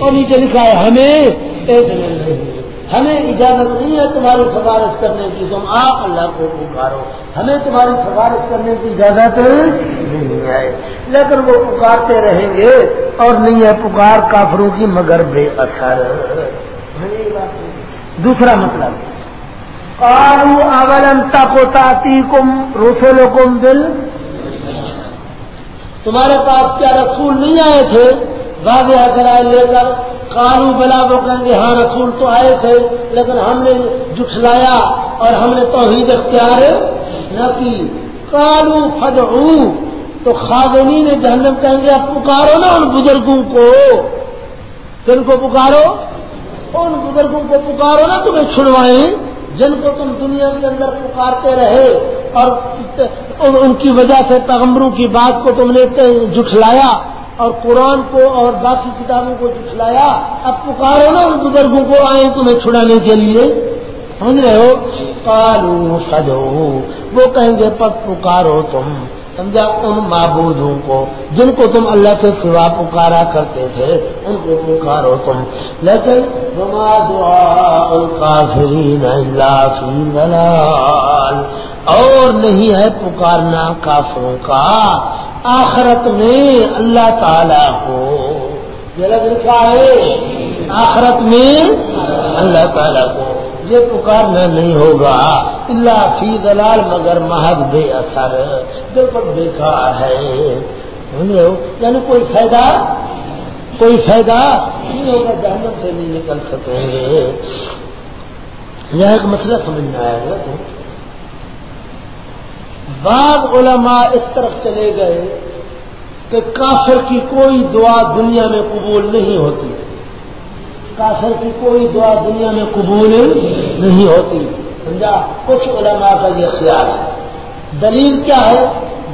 اور نیچے لکھا ہے، ہمیں ہمیں اجازت نہیں ہے تمہاری سفارش کرنے کی، تم آپ اللہ کو پکارو۔ ہمیں تمہاری سفارش کرنے کی اجازت نہیں ہے۔ لیکن وہ پکارتے رہیں گے اور نہیں ہے پکار، کافروں کی مگر بے اثر۔ دوسرا مطلب کالو اولم تاتی کم رسول کم دل تمہارے پاس کیا رسول نہیں آئے تھے؟ واضح کرائے لے کر کالو بلا وہ کہیں گے ہاں رسول تو آئے تھے، لیکن ہم نے جٹلایا اور ہم نے توحید اختیار نہ کی۔ کالو فد تو خاگنی نے جہنم کہیں گے اب پکارو نا ان بزرگوں کو۔ کن کو پکارو، ان بزرگوں کو پکارو نا تمہیں چھڑوائیں۔ جن کو تم دنیا کے اندر پکارتے رہے اور ان کی وجہ سے پیغمبروں کی بات کو تم نے جٹلایا اور قرآن کو اور باقی کتابوں کو جٹلایا اب پکارو نا ان بزرگوں کو آئے تمہیں چھڑانے کے لیے۔ سمجھ رہے ہو؟ کالو سجو وہ کہیں گے پک پکارو تم۔ سمجھا ان معبودوں کو جن کو تم اللہ کے سوا پکارا کرتے تھے، ان کو پکارو تم۔ لیکن اور نہیں ہے پکارنا کافروں کا۔ آخرت میں اللہ تعالی کو یہ لکھا ہے۔ آخرت میں اللہ تعالی کو۔ یہ پکارنا نہیں ہوگا۔ اللہ فی دلال مگر محض بے اثر۔ بالکل بیکار ہے۔ یعنی کوئی فائدہ؟ کوئی فائدہ؟ نہیں ہوگا، جہنم سے نہیں نکل سکیں گے یہ ایک مسئلہ سمجھنا ہے۔ بعض علماء اس طرف چلے گئے کہ کافر کی کوئی دعا دنیا میں قبول نہیں ہوتی۔ کافر کی کوئی دعا دنیا میں قبول نہیں ہوتی۔ سمجھا؟ کچھ علماء کا یہ خیال ہے۔ دلیل کیا ہے؟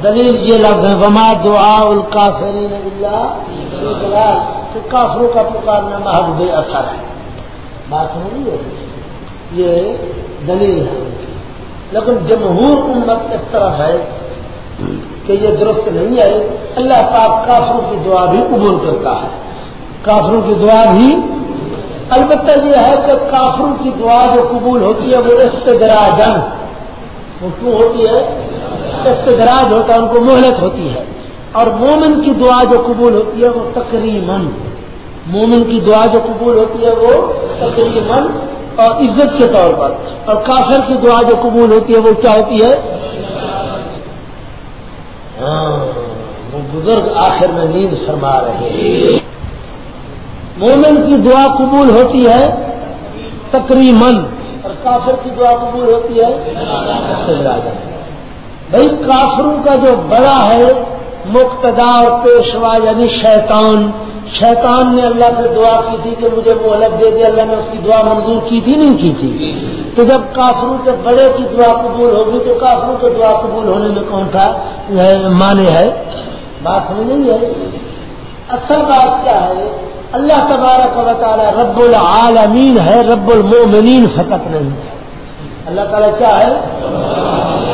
دلیل یہ لفظ ہے، وما دعا الکافرین اللہ کہ کافروں کا پکارنا محض بے اثر ہے۔ بات نہیں ہے؟ یہ دلیل ہے۔ لیکن جمہور امت اس طرف ہے کہ یہ درست نہیں ہے۔ اللہ پاک کافروں کی دعا بھی قبول کرتا ہے۔ کافروں کی دعا بھی البتہ یہ ہے کہ کافروں کی دعا جو قبول ہوتی ہے وہ استدراجن وہ کیوں ہوتی ہے؟ استدراج ہوتا ہے، ان کو مہلت ہوتی ہے۔ اور مومن کی دعا جو قبول ہوتی ہے وہ تقریباً مومن کی دعا جو قبول ہوتی ہے وہ تقریباً اور عزت کے طور پر۔ اور کافر کی دعا جو قبول ہوتی ہے وہ کیا ہوتی ہے؟ ہاں وہ بزرگ آخر میں نیند فرما رہے ہیں۔ مومن کی دعا قبول ہوتی ہے؟ تقریباً۔ اور کافر کی دعا قبول ہوتی ہے؟ بھائی کافروں کا جو بڑا ہے مقتدا اور پیشوا یعنی شیطان۔ شیطان نے اللہ سے دعا کی تھی کہ مجھے وہ الگ دے دے اللہ نے اس کی دعا منظور کی تھی نہیں کی تھی۔ تو جب کافروں کے بڑے کی دعا قبول ہوگی تو کافروں کے دعا قبول ہونے میں کون تھا مانے ہے؟ بات سمجھ نہیں ہے اصل بات کیا ہے؟ اللہ تبارک و تعالی رب العالمین ہے، رب المومنین فقط نہیں۔ ہے اللہ تعالیٰ کیا ہے؟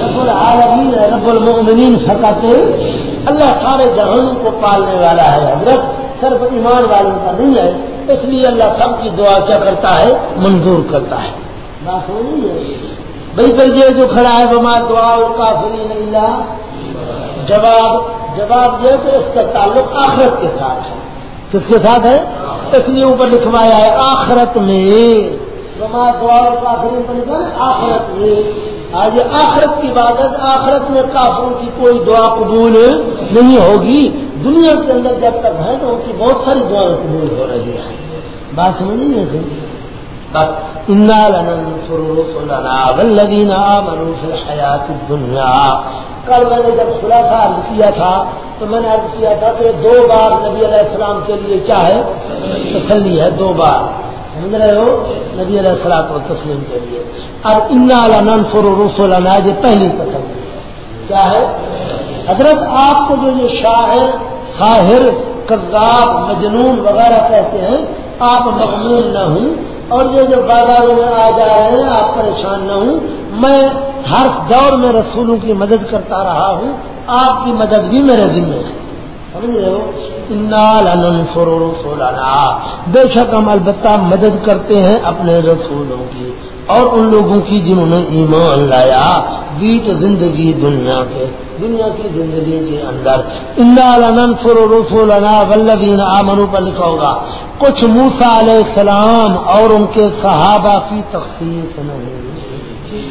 رب العالمین ہے، رب المومنین فقط اللہ سارے جہانوں کو پالنے والا ہے، حضرت صرف ایمان والوں کا نہیں ہے، اس لیے اللہ سب کی دعا کیا کرتا ہے؟ منظور کرتا ہے۔ بات ہو نہیں ہے بھائی بھائی یہ جو کھڑا ہے بما دعا کا اللہ جواب جواب یہ کہ اس کا تعلق آخرت کے ساتھ ہے۔ کس کے ساتھ ہے؟ اس لیے اوپر لکھوایا ہے، آخرت میں۔ آخرت میں۔ آج آخرت کی بات ہے آخرت میں کافروں کی کوئی دعا قبول نہیں ہوگی۔ دنیا کے اندر جب تک ہے تو ان کی بہت ساری دعائیں قبول ہو رہی ہیں۔ بات سمجھ نہیں ہے بس حیات دنیا کل میں نے جب خلاصہ عرض کیا تھا، تو میں نے عرض کیا تھا کہ دو بار نبی علیہ السلام کے لیے کیا ہے؟ تسلی ہے، دو بار۔ سمجھ رہے ہو؟ نبی علیہ السلام کو تسلیم کے لیے۔ اب ان فر رسول یہ پہلی تسلی کیا ہے؟ حضرت آپ کو جو یہ شاعر شاہر کذاب، مجنون وغیرہ کہتے ہیں، آپ مقبول نہ ہوں۔ اور یہ جو بازار میں آ جا رہے ہیں، آپ پریشان نہ ہوں۔ میں ہر دور میں رسولوں کی مدد کرتا رہا ہوں۔ آپ کی مدد بھی میرے ذمہ ہے۔ بے شک ہم البتہ مدد کرتے ہیں اپنے رسولوں کی اور ان لوگوں کی جنہوں نے ایمان لایا بیچ زندگی دنیا کے دنیا کی زندگی کے اندر۔ اندالن فر رسولنا ولدین آمنو پر لکھا ہوگا۔ کچھ موسا علیہ السلام اور ان کے صحابہ کی تخصیص نہیں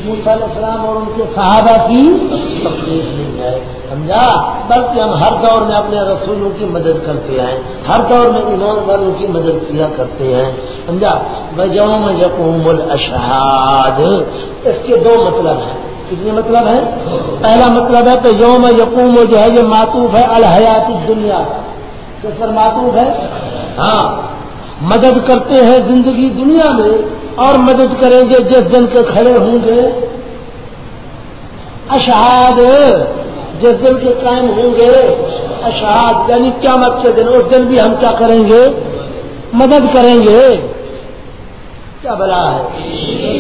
موسا علیہ السلام اور ان کے صحابہ کی تفریح نہیں ہے۔ سمجھا؟ بلکہ ہم ہر دور میں اپنے رسولوں کی مدد کرتے ہیں، ہر دور میں ایمان والوں کی مدد کیا کرتے ہیں، سمجھا؟ بجوم یقوم الاشہاد اس کے دو مطلب ہیں۔ کتنے مطلب ہے پہلا مطلب ہے کہ یوم یقوم جو ہے، یہ معطوف ہے الحیاتی دنیا کس پر معطوف ہے؟ ہاں۔ مدد کرتے ہیں زندگی دنیا میں اور مدد کریں گے جس دن کے کھڑے ہوں گے۔ اشہاد۔ جس دن کے قائم ہوں گے، اشہاد یعنی قیامت کے دن، اس دن بھی ہم کیا کریں گے؟ مدد کریں گے۔ کیا بلا ہے؟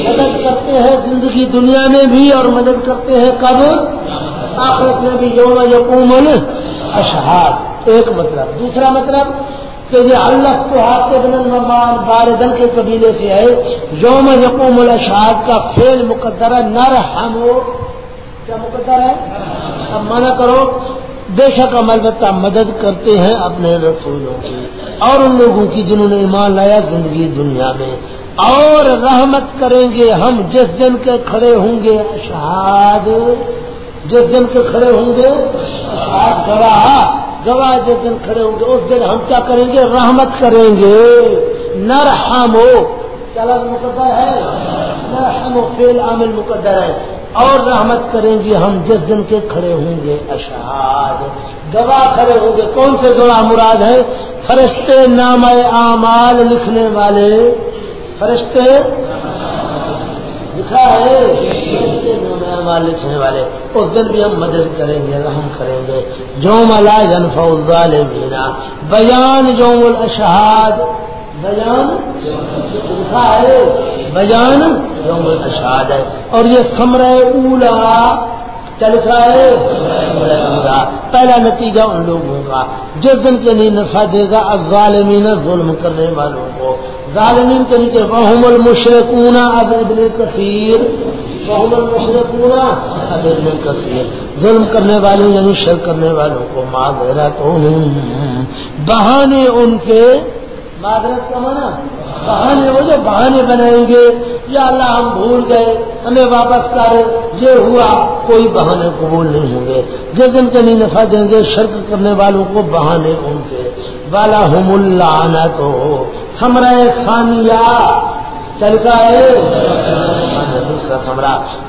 مدد کرتے ہیں زندگی دنیا میں بھی اور مدد کرتے ہیں کب؟ آخرت میں بھی، یوم یقوم اشہاد ایک مطلب۔ دوسرا مطلب کہ یہ اللہ کو ہاتھ بن الممان باردن کے قبیلے سے ہے۔ یوم یقوم الشاد کا فیل مقدر ہے نر ہم کیا مقدر ہے؟ اب منع کرو، بے شک ہم البتہ مدد کرتے ہیں اپنے رسولوں کی اور ان لوگوں کی جنہوں نے ایمان لایا زندگی دنیا میں۔ اور رحمت کریں گے ہم جس دن کے کھڑے ہوں گے اشہاد جس دن کے کھڑے ہوں گے گواہ۔ گواہ جس دن کھڑے ہوں گے، اس دن ہم کیا کریں گے؟ رحمت کریں گے۔ نر ہم چلا مقدر ہے۔ نر ہم فیل عامل مقدر ہے۔ اور رحمت کریں گے ہم جس دن کے کھڑے ہوں گے اشہاد۔ گواہ کھڑے ہوں گے۔ کون سے گواہ مراد ہے فرشتے نام اعمال لکھنے والے۔ فرشتے؟ لکھا ہے۔ لکھنے والے۔ اس دن بھی ہم مدد کریں گے، رحم کریں گے۔ جوم الظالمین۔ بیان جوم الاشہاد۔ ہے، بیان جوم الاشہاد ہے۔ اور یہ سمر اولا چل رہا ہے۔ پہلا نتیجہ ان لوگوں کا، جس دن کے لیے نفع دے گا الظالمین ظلم کرنے والوں کو۔ ظالمین کے نیچے بہم المشرقون اب ابن کثیر بہم المشرقون اب ابن کثیر ظلم کرنے والوں یعنی شر کرنے والوں کو معذرت بہانے ان کے معذرت کا مانا بہانے وہ جو بہانے بنائیں گے یا اللہ ہم بھول گئے ہمیں واپس کر یہ ہوا کوئی بہانے قبول نہیں ہوں گے۔ جس دن کے نہیں نفع دیں گے شرک کرنے والوں کو بہانے ان کے والا ہم اللہ تو سمرا ثانیہ چل کا ہے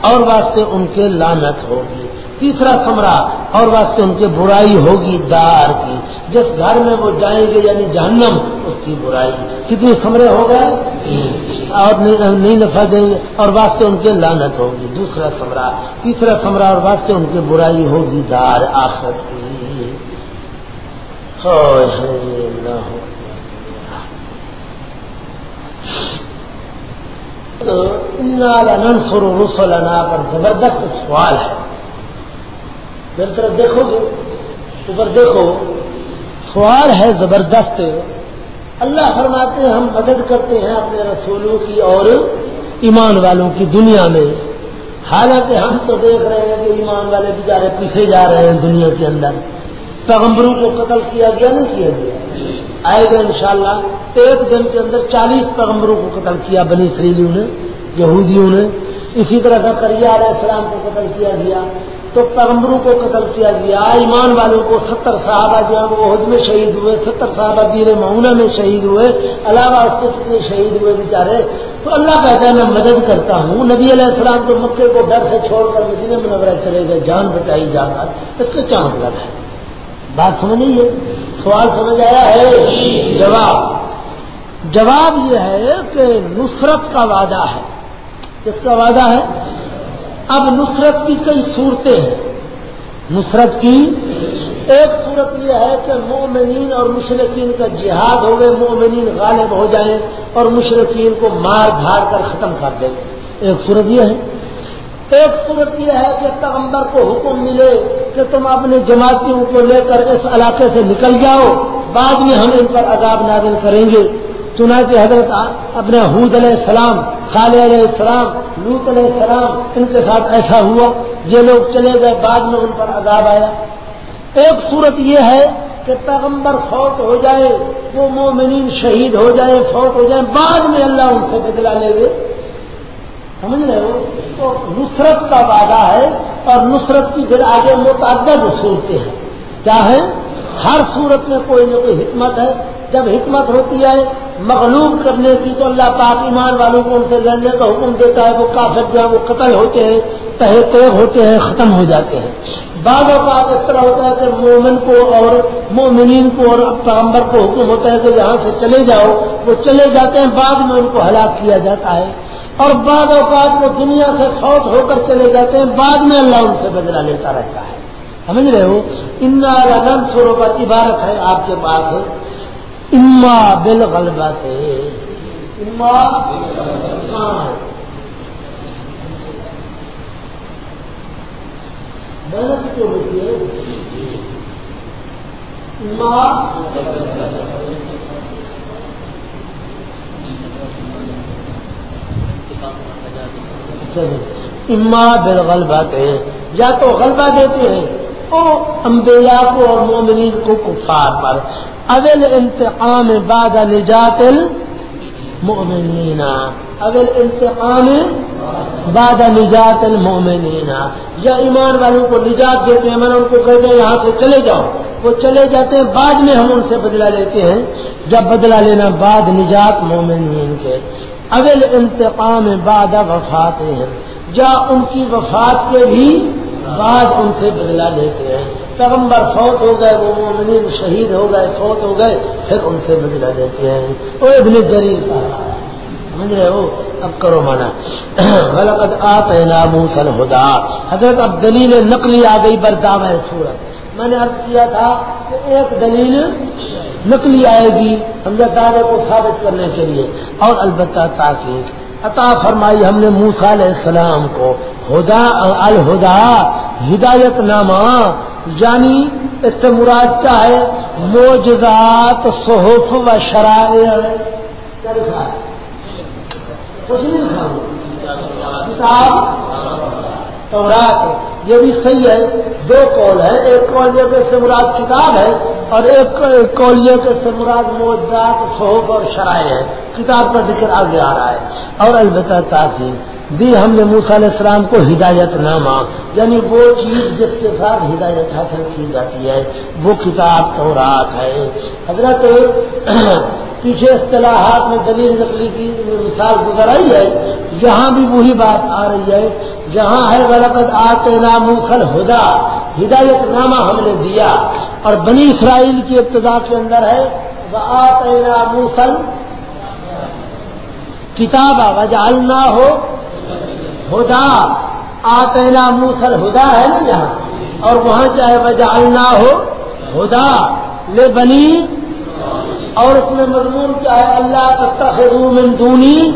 اور واسطے ان کے لانت ہوگی۔ تیسرا سمرا اور واسطے ان کے برائی ہوگی دار کی۔ جس گھر میں وہ جائیں گے یعنی جہنم، اس کی برائی۔ کتنی سمرے ہو گئے؟ اور نہیں نفع دیں گے اور واسطے ان کے لانت ہوگی۔ دوسرا سمرا تیسرا سمرا اور واسطے ان کے برائی ہوگی دار آخرت کی۔ سر رسولنا پر زبردست سوال ہے۔ میری طرف دیکھو گے، اوپر دیکھو۔ سوال ہے زبردست۔ اللہ فرماتے ہیں، ہم مدد کرتے ہیں اپنے رسولوں کی اور ایمان والوں کی دنیا میں۔ حالانکہ ہم تو دیکھ رہے ہیں کہ ایمان والے بیچارے پیچھے جا رہے ہیں دنیا کے اندر۔ پیغمبروں کو قتل کیا گیا، نہیں کیا گیا۔ آئے گا انشاءاللہ ایک دن کے اندر چالیس پیغمبروں کو قتل کیا، بنی سریلیوں نے، یہودیوں نے۔ اسی طرح کا کریا علیہ السلام کو قتل کیا گیا، تو پیغمبروں کو قتل کیا گیا، ایمان والوں کو ستر صحابہ جو ہے وہ حد میں شہید ہوئے، ستر صحابہ بیر معاونہ میں شہید ہوئے، علاوہ اس سے کتنے شہید ہوئے بیچارے۔ تو اللہ کہتا ہے، میں مدد کرتا ہوں۔ نبی علیہ السلام تو مکے کو ڈر سے چھوڑ کر مدینہ منورہ چلے گئے، جان بچائی جا کر اس کا کیا مطلب ہے۔ بات سمجھ نہیں ہے؟ سوال سمجھ آیا ہے؟ جواب۔ جواب یہ ہے کہ نصرت کا وعدہ ہے۔ کس کا وعدہ ہے، اب نصرت کی کئی صورتیں ہیں۔ نصرت کی ایک صورت یہ ہے کہ مومنین اور مشرقین کا جہاد ہوئے مومنین غالب ہو جائیں اور مشرقین کو مار دھار کر ختم کر دیں۔ ایک صورت یہ ہے۔ ایک صورت یہ ہے کہ پیغمبر کو حکم ملے کہ تم اپنی جماعتوں کو لے کر اس علاقے سے نکل جاؤ، بعد میں ہم ان پر عذاب نازل کریں گے۔ چنانچہ حضرت اپنے حود علیہ السلام خال علیہ السلام لوت علیہ السلام، ان کے ساتھ ایسا ہوا، یہ لوگ چلے گئے، بعد میں ان پر عذاب آیا۔ ایک صورت یہ ہے کہ پیغمبر فوت ہو جائے، وہ مومنین شہید ہو جائے، فوت ہو جائے، بعد میں اللہ ان سے بدلا لے گے سمجھ رہے ہو؟ تو نصرت کا وعدہ ہے اور نصرت کی پھر آگے متعدد صورتیں ہیں۔ کیا ہے ہر صورت میں کوئی نہ کوئی حکمت ہے۔ جب حکمت ہوتی ہے مغلوب کرنے کی تو اللہ پاک ایمان والوں کو ان سے لڑنے کا حکم دیتا ہے، وہ کافر جو ہے وہ قتل ہوتے ہیں تہ تیب ہوتے ہیں، ختم ہو جاتے ہیں۔ بعض اوقات اس طرح ہوتا ہے کہ مومن کو اور مومنین کو اور پیغمبر کو حکم ہوتا ہے کہ یہاں سے چلے جاؤ۔ وہ چلے جاتے ہیں، بعد میں ان کو ہلاک کیا جاتا ہے۔ اور بعض اوقات وہ دنیا سے فوت ہو کر چلے جاتے ہیں، بعد میں اللہ ان سے بدلا لیتا رہتا ہے۔ سمجھ رہے ہو؟ ان سوروں پر عبارت ہے آپ کے پاس۔ اما بل غلبت اما محنت جو ہوتی ہے اما بل غلبہ یا تو غلبہ دیتے ہیں۔ او امبیا کو اور مومنین کو کفار پر۔ اول انتقام بعد نجات المؤمنین۔ اول انتقام بعد نجات المؤمنین۔ یا ایمان والوں کو نجات دیتے ہیں میں نے ان کو کہتے ہیں یہاں سے چلے جاؤ۔ وہ چلے جاتے ہیں، بعد میں ہم ان سے بدلا لیتے ہیں۔ جب بدلا لینا بعد نجات مومنین کے۔ اول انتقام بعد وفات۔ ہیں یا ان کی وفات کے بھی بعد ان سے بدلا لیتے ہیں۔ پیغمبر فوت ہو گئے، وہ مومنین شہید ہو گئے، فوت ہو گئے، پھر ان سے بدلا لیتے ہیں۔ وہ ابن جریل سمجھ رہے ہو؟ اب کرو مانا۔ غلط آتے نامو سل حضرت اب دلیل نقلی آ گئی بردام ہے سورت۔ میں نے ارد کیا تھا کہ ایک دلیل نقلی آئے گی سمجھا دعوے کو ثابت کرنے کے لیے۔ اور البتہ تاکہ عطا فرمائی ہم نے موسا علیہ السلام کو ہدا الہدا، ہدایت نامہ یعنی اس سے مراد کیا ہے؟ موجزات صحف و شرائع۔ کتاب؟ یہ بھی صحیح ہے۔ دو کال ہے ایک کال یہ کہ سمراج کتاب ہے اور ایک کال یہ کہ سمراج موجات صحب اور شرائع ہے کتاب کا ذکر آگے آ رہا ہے۔ اور البتہ تاثیر دی ہم نے موسیٰ علیہ السلام کو ہدایت نامہ یعنی وہ چیز جس کے ساتھ ہدایت حاصل کی جاتی ہے، وہ کتاب تو رات ہے۔ حضرت پیچھے اصطلاحات میں دلیل نقلی کی مثال گزر آئی ہے۔ یہاں بھی وہی بات آ رہی ہے۔ جہاں ہے غلط آتے نام ہدا ہدایت نامہ ہم نے دیا۔ اور بنی اسرائیل کی ابتدا کے اندر ہے۔ وہ آتے موسل کتاب وجالنا ہو ہدا آتے موسل ہدا ہے نا یہاں؟ اور وہاں چاہے وجالنا ہو ہدا لے بنی اور اس میں مضمون کیا ہے؟ اللہ من دونی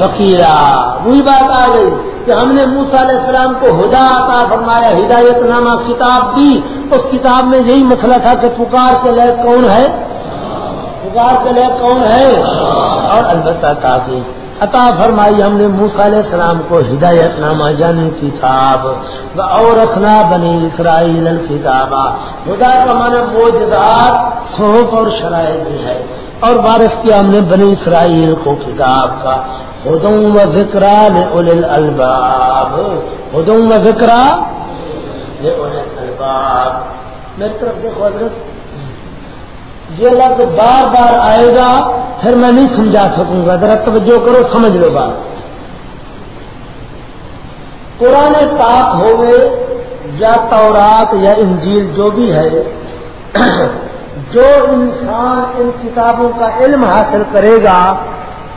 وکیلا۔ وہی بات آ گئی کہ ہم نے موسا علیہ السلام کو ہدا عطا فرمایا ہدایت نامہ کتاب دی۔ اس کتاب میں یہی مسئلہ تھا کہ پکار کے لیے کون ہے؟ پکار کے لیے کون ہے؟ اور البتہ کافی۔ عطا فرمائی، ہم نے موسا علیہ السلام کو ہدایت نامہ جانی کتاب اور رکھنا بنی اسرائیل الکتاب خدا کا مانا موجودات صحف اور شرائط بھی ہے۔ اور بارش کیا، ہم نے بنی اسرائیل کو کتاب کا۔ ہدوں و ذکر الباب ہدوں و ذکر الباب میری طرف دیکھو حضرت یہ لفظ بار بار آئے گا، پھر میں نہیں سمجھا سکوں گا۔ ذرا توجہ کرو، سمجھ لو بات۔ قرآن پاک ہو گئے یا تورات یا انجیل جو بھی ہے، جو انسان ان کتابوں کا علم حاصل کرے گا،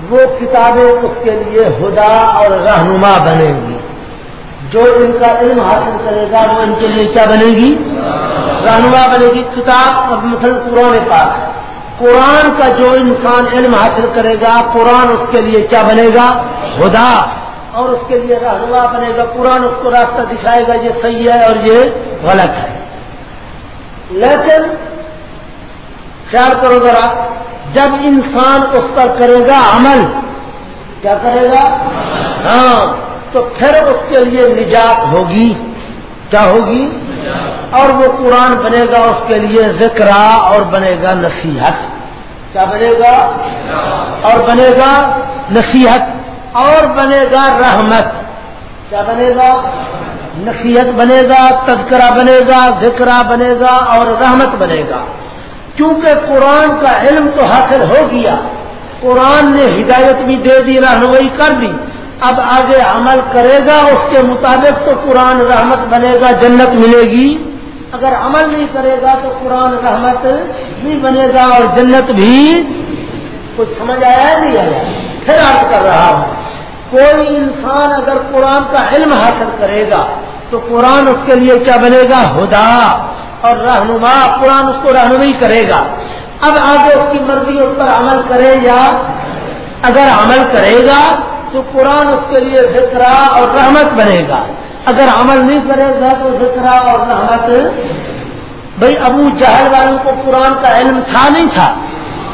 وہ کتابیں اس کے لیے ہدا اور رہنما بنے گی۔ جو ان کا علم حاصل کرے گا، وہ ان کے لیے کیا بنے گی؟ رہنما بنے گی کتاب مثلا قرآن پاک۔ قرآن کا جو انسان علم حاصل کرے گا، قرآن اس کے لیے کیا بنے گا؟ خدا۔ اور اس کے لیے رہنما بنے گا۔ قرآن اس کو راستہ دکھائے گا، یہ صحیح ہے اور یہ غلط ہے۔ لیکن خیال کرو ذرا، جب انسان اس پر کرے گا عمل، کیا کرے گا؟ ہاں تو پھر اس کے لیے نجات ہوگی۔ کیا ہوگی؟ اور وہ قرآن بنے گا اس کے لیے ذکر اور بنے گا نصیحت۔ کیا بنے گا؟ اور بنے گا نصیحت اور بنے گا رحمت۔ کیا بنے گا؟ نصیحت بنے گا، تذکرہ بنے گا، ذکرہ بنے گا اور رحمت بنے گا۔ کیونکہ قرآن کا علم تو حاصل ہو گیا، قرآن نے ہدایت بھی دے دی، رہنمائی کر دی۔ اب آگے عمل کرے گا، اس کے مطابق تو قرآن رحمت بنے گا، جنت ملے گی۔ اگر عمل نہیں کرے گا تو قرآن رحمت بھی بنے گا اور جنت بھی کچھ سمجھ آیا نہیں آیا؟ پھر عرض کر رہا ہوں، کوئی انسان اگر قرآن کا علم حاصل کرے گا تو قرآن اس کے لیے کیا بنے گا؟ ہدا۔ اور رہنما، قرآن اس کو رہنمائی کرے گا۔ اب آگے اس کی مرضی، اس پر عمل کرے یا اگر عمل کرے گا تو قرآن اس کے لیے ذکرا اور رحمت بنے گا۔ اگر عمل نہیں کرے گا تو ذکر اور رحمت بھائی ابو جہل والوں کو قرآن کا علم تھا نہیں تھا۔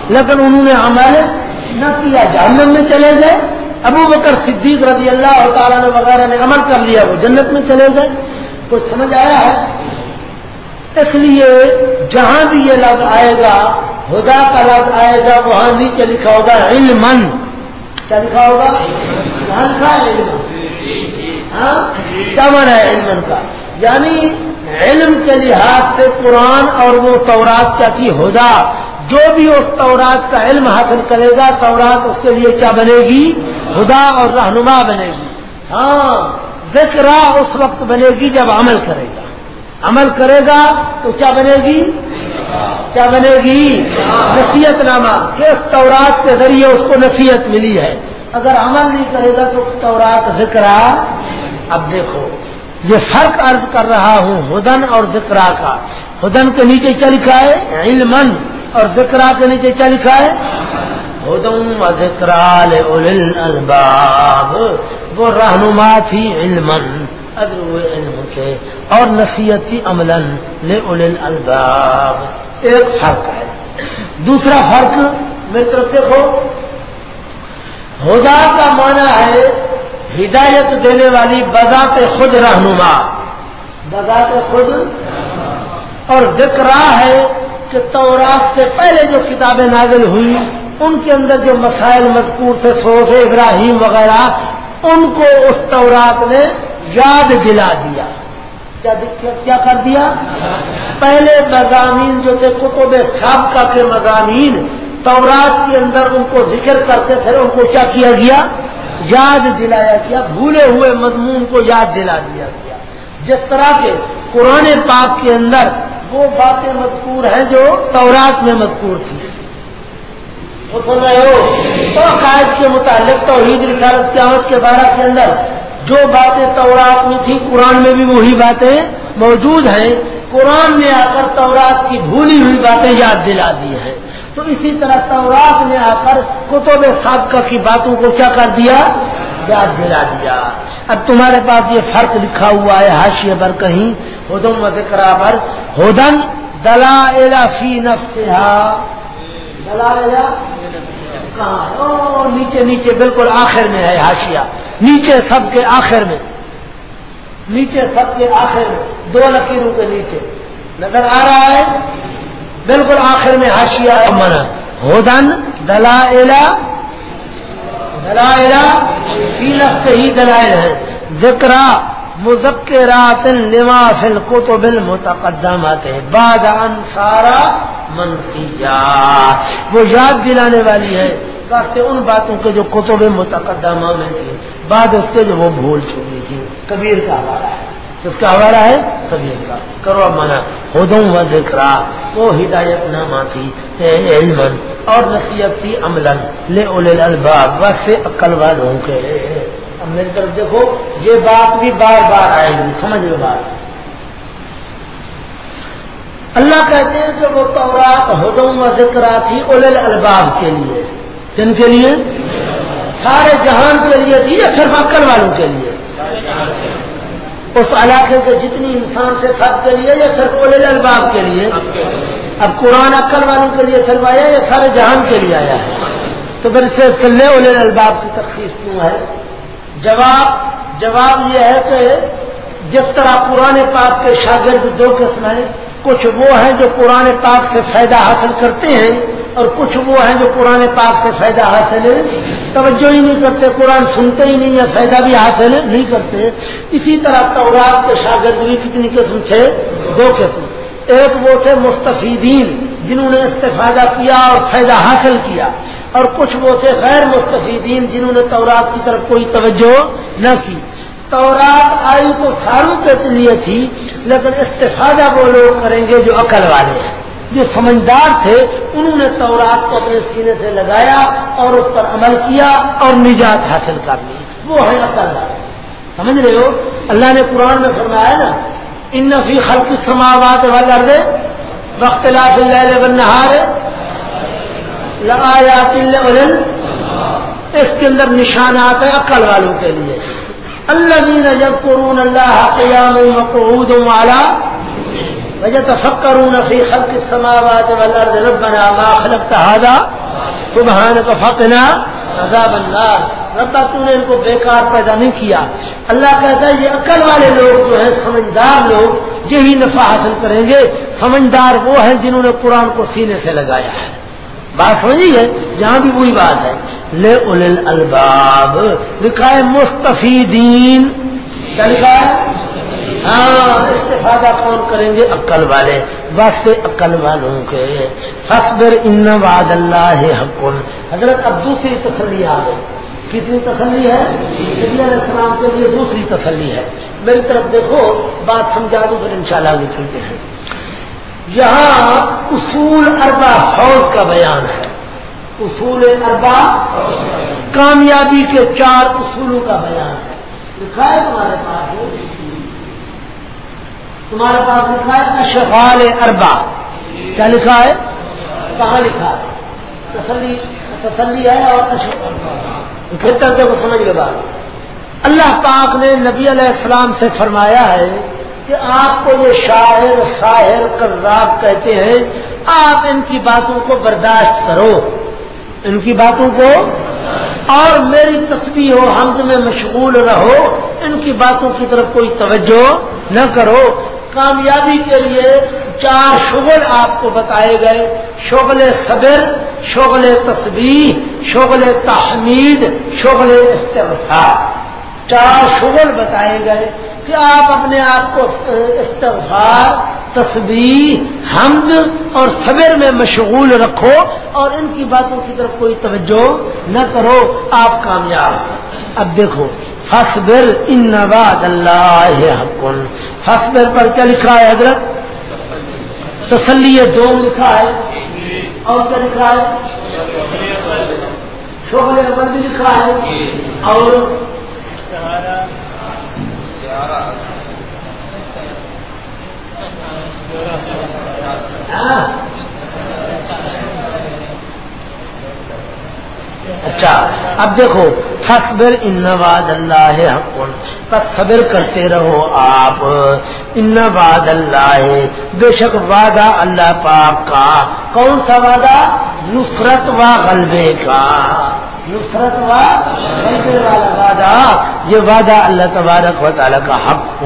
لیکن انہوں نے عمل نہ کیا۔ جہنم میں چلے گئے۔ ابو بکر صدیق رضی اللہ تعالیٰ نے وغیرہ نے عمل کر لیا۔ وہ جنت میں چلے گئے۔ کچھ سمجھ آیا ہے۔ اس لیے جہاں بھی یہ لفظ آئے گا، خدا کا لفظ آئے گا، وہاں نیچے لکھا ہوگا علم کیا لکھا ہوگا؟ لکھا علم۔ ہاں؟ کیا ہے علم کا؟ یعنی علم کے لحاظ سے قرآن اور وہ تورات کیا کی ہودا جو بھی اس تورات کا علم حاصل کرے گا، تورات اس کے لیے کیا بنے گی؟ خدا اور رہنما بنے گی۔ ہاں ذکر اس وقت بنے گی جب عمل کرے گا۔ عمل کرے گا تو کیا بنے گی؟ کیا بنے گی؟ نصیحت نامہ کس تورات کے ذریعے اس کو نصیحت ملی ہے۔ اگر عمل نہیں کرے گا تو تورات ذکر اب دیکھو، یہ فرق عرض کر رہا ہوں ہدن اور ذکرا کا۔ ہدن کے نیچے چل لکھا ہے؟ علم اور ذکرا کے نیچے چل لکھا ہے؟ ہدم و ذکرال الباب وہ رہنما تھی علم ادر علم کے اور نصیحت تھی عمل الباب ایک فرق ہے. دوسرا فرق میری طرف دیکھو. ہدا کا معنی ہے ہدایت دینے والی بذات خود رہنما. بذات خود اور ذکر ہے کہ تورات سے پہلے جو کتابیں نازل ہوئی، ان کے اندر جو مسائل مذکور تھے سوف ابراہیم وغیرہ، ان کو اس تورات نے یاد دلا دیا۔ کیا کر دیا؟ پہلے مضامین جو تھے، کتب سابقہ کے مضامین۔ تورات کے اندر ان کو ذکر کرتے تھے ان کو کیا کیا گیا؟ یاد دلایا گیا۔ بھولے ہوئے مضمون کو یاد دلا دیا گیا۔ جس طرح کے قرآن پاک کے اندر وہ باتیں مذکور ہیں جو تورات میں مذکور تھی وہ سن رہے ہو؟ تو عقائد کے متعلق توحید رسالت قیامت کے بارہ کے اندر جو باتیں تورات میں تھی قرآن میں بھی وہی باتیں موجود ہیں۔ قرآن نے آ کر تورات کی بھولی ہوئی باتیں یاد دلا دی ہیں۔ تو اسی طرح تورات نے آ کر کتب سابقہ کی باتوں کو کیا کر دیا؟ یاد دلا دیا۔ اب تمہارے پاس یہ فرق لکھا ہوا ہے حاشیے پر کہیں ہدم و ذکر پر ہدن دلا فی نفسا دلا کہاں نیچے نیچے بالکل آخر میں ہے حاشیہ۔ نیچے سب کے آخر میں۔ نیچے سب کے آخر میں۔ دو لکیروں کے نیچے۔ نظر آ رہا ہے؟ بالکل آخر میں ہاشیا من ہودن دلائل۔ دلائل۔ سیلت سے ہی دلائل ہے ذکر مذکرات لما فی الکتب المتقدمات۔ بعد ان سارا منسیات وہ یاد دلانے والی ہے۔ کافی ان باتوں کے جو کتب متقدمہ میں تھی بعد اس کے جو وہ بھول چکی تھی کبیر کا حوالہ ہے۔ اس کا حوالہ ہے؟ سبھی کا۔ کرو مانا خودوں و ذکر وہ ہدایت نامہ تھی علم اور نصیحت تھی عمل لے اول الباب بس سے عقل والوں کے۔ اب میری طرف دیکھو، یہ بات بھی بار بار آئے گی، سمجھ لو بات۔ اللہ کہتے ہیں کہ وہ تورات ہدم و ذکر تھی اول الباب کے لیے۔ کن کے لیے؟ سارے جہان کے لیے تھی یا صرف عقل والوں کے لیے؟ اس علاقے کے جتنی انسان سے سب کے لیے یا صرف اول الباب کے لیے؟ اب قرآن عقل والوں کے لیے صرف آیا یا سارے جہان کے لیے آیا ہے؟ تو پھر سے چلے اول الباب کی تخصیص کیوں ہے؟ جواب جواب یہ ہے کہ جس طرح قرآن پاک کے شاگرد دو قسم ہیں، کچھ وہ ہیں جو قرآن پاک سے فائدہ حاصل کرتے ہیں اور کچھ وہ ہیں جو قرآن پاک سے فائدہ حاصل ہے توجہ ہی نہیں کرتے، قرآن سنتے ہی نہیں یا فائدہ بھی حاصل نہیں کرتے۔ اسی طرح تورات کے شاگرد بھی کتنی قسم تھے؟ دو قسم۔ ایک وہ تھے مستفیدین، جنہوں نے استفادہ کیا اور فائدہ حاصل کیا۔ اور کچھ وہ تھے غیر مستفیدین، جنہوں نے تورات کی طرف کوئی توجہ نہ کی۔ تورات آئی تو ساروں کے لیے تھی، لیکن استفادہ وہ لوگ کریں گے جو عقل والے ہیں۔ جو سمجھدار تھے، انہوں نے تورات کو اپنے سینے سے لگایا اور اس پر عمل کیا اور نجات حاصل کر لی۔ وہ ہے اصل سمجھ رہے ہو؟ اللہ نے قرآن میں فرمایا نا ان نفی خلق سماوات والے وقت نہار لگایا اس کے اندر نشانات ہیں عقل والوں کے لیے۔ اللہ جب قرون اللہ قیام مقعود والا وجہ تفکرون فی خلق السماوات والارض ربنا ما خلقت هذا سبحانك فقنا عذاب النار۔ ربا تو نے ان کو بیکار پیدا نہیں کیا۔ اللہ کہتا ہے، یہ عقل والے لوگ جو ہیں، سمجھدار لوگ، یہی نفع حاصل کریں گے۔ سمجھدار وہ ہیں جنہوں نے قرآن کو سینے سے لگایا ہے۔ بات سمجھی ہے؟ جہاں بھی وہی بات ہے۔ لے الباب، لکھا ہے مستفیدین۔ کیا لکھا ہے؟ ہاں استفادہ کون کریں گے؟ عقل والے۔ بس عقل والوں کے۔ فصبر ان واد اللہ حق۔ حضرت اب دوسری تسلی آ گئی۔ کتنی تسلی ہے؟ علیہ السلام کے لیے دوسری تسلی ہے۔ میری طرف دیکھو، بات سمجھا دوں پھر ان شاء اللہ چلتے ہیں۔ یہاں اصول اربا حوض کا بیان ہے۔ اصول اربا کامیابی کے چار اصولوں کا بیان ہے۔ لکھا ہے تمہارے پاس تمہارے پاس لکھا ہے اشغال اربا کیا لکھا ہے؟ کہاں لکھا ہے؟ تسلی تسلی ہے اور پھر تک کو سمجھ کے بعد اللہ پاک نے نبی علیہ السلام سے فرمایا ہے کہ آپ کو یہ شاعر شاعر کذاب کہتے ہیں، آپ ان کی باتوں کو برداشت کرو۔ ان کی باتوں کو اور میری تصویر ہو حمد میں مشغول رہو۔ ان کی باتوں کی طرف کوئی توجہ نہ کرو۔ کامیابی کے لیے چار شغل آپ کو بتائے گئے۔ شغل صبر، شغل تصویر شغل تحمید، شغل استغفار۔ چار شغل بتائے گئے کہ آپ اپنے آپ کو استغفار تصویر حمد اور صبر میں مشغول رکھو اور ان کی باتوں کی طرف کوئی توجہ نہ کرو۔ آپ کامیاب۔ اب دیکھو فصبر ان نواد اللہ حکن فصبر پر کیا لکھا ہے حضرت؟ تسلی دو لکھا ہے۔ اور کیا لکھا ہے؟ شوہر عمل بھی لکھا ہے۔ اور ہاں۔ اچھا اب دیکھو فصبر ان واد اللہ بس صبر کرتے رہو آپ۔ ان واد اللہ، بے شک وعدہ اللہ پاک کا۔ کون سا وعدہ؟ نصرت و غلبے کا۔ نصرت و غلبے والا وعدہ۔ یہ وعدہ اللہ تبارک و تعالیٰ کا حق۔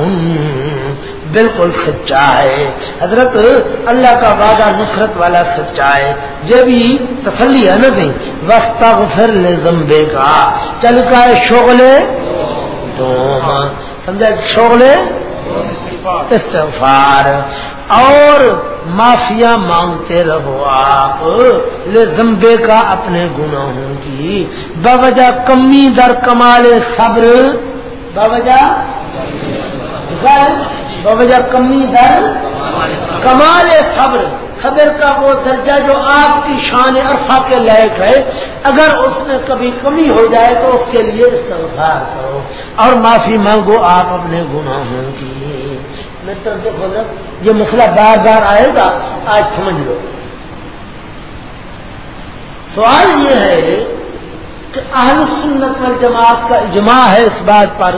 بالکل سچا ہے۔ حضرت اللہ کا وعدہ نصرت والا سچا ہے۔ یہ بھی تسلی ہے نا وسط پھر زمبے کا چل کا ہے شوغلے سمجھا شوغلے استفار اور معافیا مانگتے رہو آپ۔ لے زمبے کا اپنے گناہوں کی۔ بوجہ کمی در کمال صبر۔ بوجہ کمی در کمال صبر۔ صبر کا وہ درجہ جو آپ کی شان عرفہ کے لائق ہے، اگر اس میں کبھی کمی ہو جائے تو اس کے لیے استغفار کرو۔ اور معافی مانگو آپ اپنے گناہوں کی۔ میں دیکھو نا یہ مسئلہ بار بار آئے گا، آج سمجھ لو۔ سوال یہ ہے کہ اہل سنت والجماعت کا اجماع ہے اس بات پر۔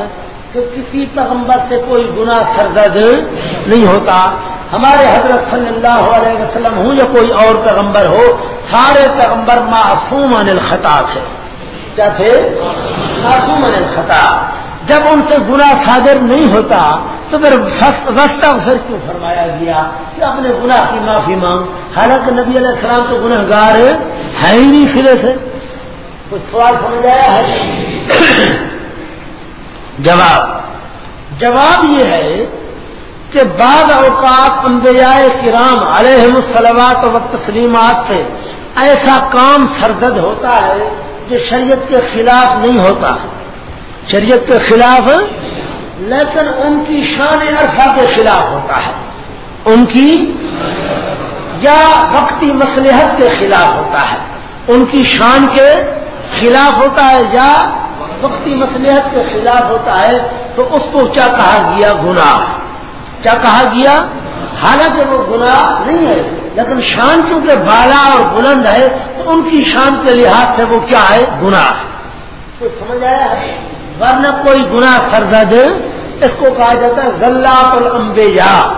کہ کسی پیغمبر سے کوئی گناہ سرزد نہیں ہوتا۔ ہمارے حضرت صلی اللہ علیہ وسلم ہوں یا کوئی اور پیغمبر ہو، سارے پیغمبر معصوم عن الخطا تھے کیا تھے؟ معصوم عن الخطا جب ان سے گناہ صادر نہیں ہوتا تو پھر وسطہ پھر کیوں فرمایا گیا کہ اپنے گناہ کی معافی مانگ؟ حالانکہ نبی علیہ السلام تو گناہ گار ہے ہی نہیں سرے سے۔ کچھ سوال سمجھ آیا ہے؟ جواب جواب یہ ہے کہ بعض اوقات انبیاء کرام علیہ السلامات و تسلیمات سے ایسا کام سرزد ہوتا ہے جو شریعت کے خلاف نہیں ہوتا۔ شریعت کے خلاف لیکن ان کی شان عرفہ کے خلاف ہوتا ہے۔ ان کی یا وقتی مصلحت کے خلاف ہوتا ہے۔ ان کی شان کے خلاف ہوتا ہے یا وقتی مصلحت کے خلاف ہوتا ہے تو اس کو کیا کہا گیا؟ گناہ۔ کیا کہا گیا؟ حالانکہ وہ گناہ نہیں ہے، لیکن شان کیونکہ بالا اور بلند ہے، تو ان کی شان کے لحاظ سے وہ کیا ہے؟ گناہ۔ تو سمجھ آیا؟ ہے ورنہ کوئی گناہ سرزد اس کو کہا جاتا ہے غلات الانبیاء۔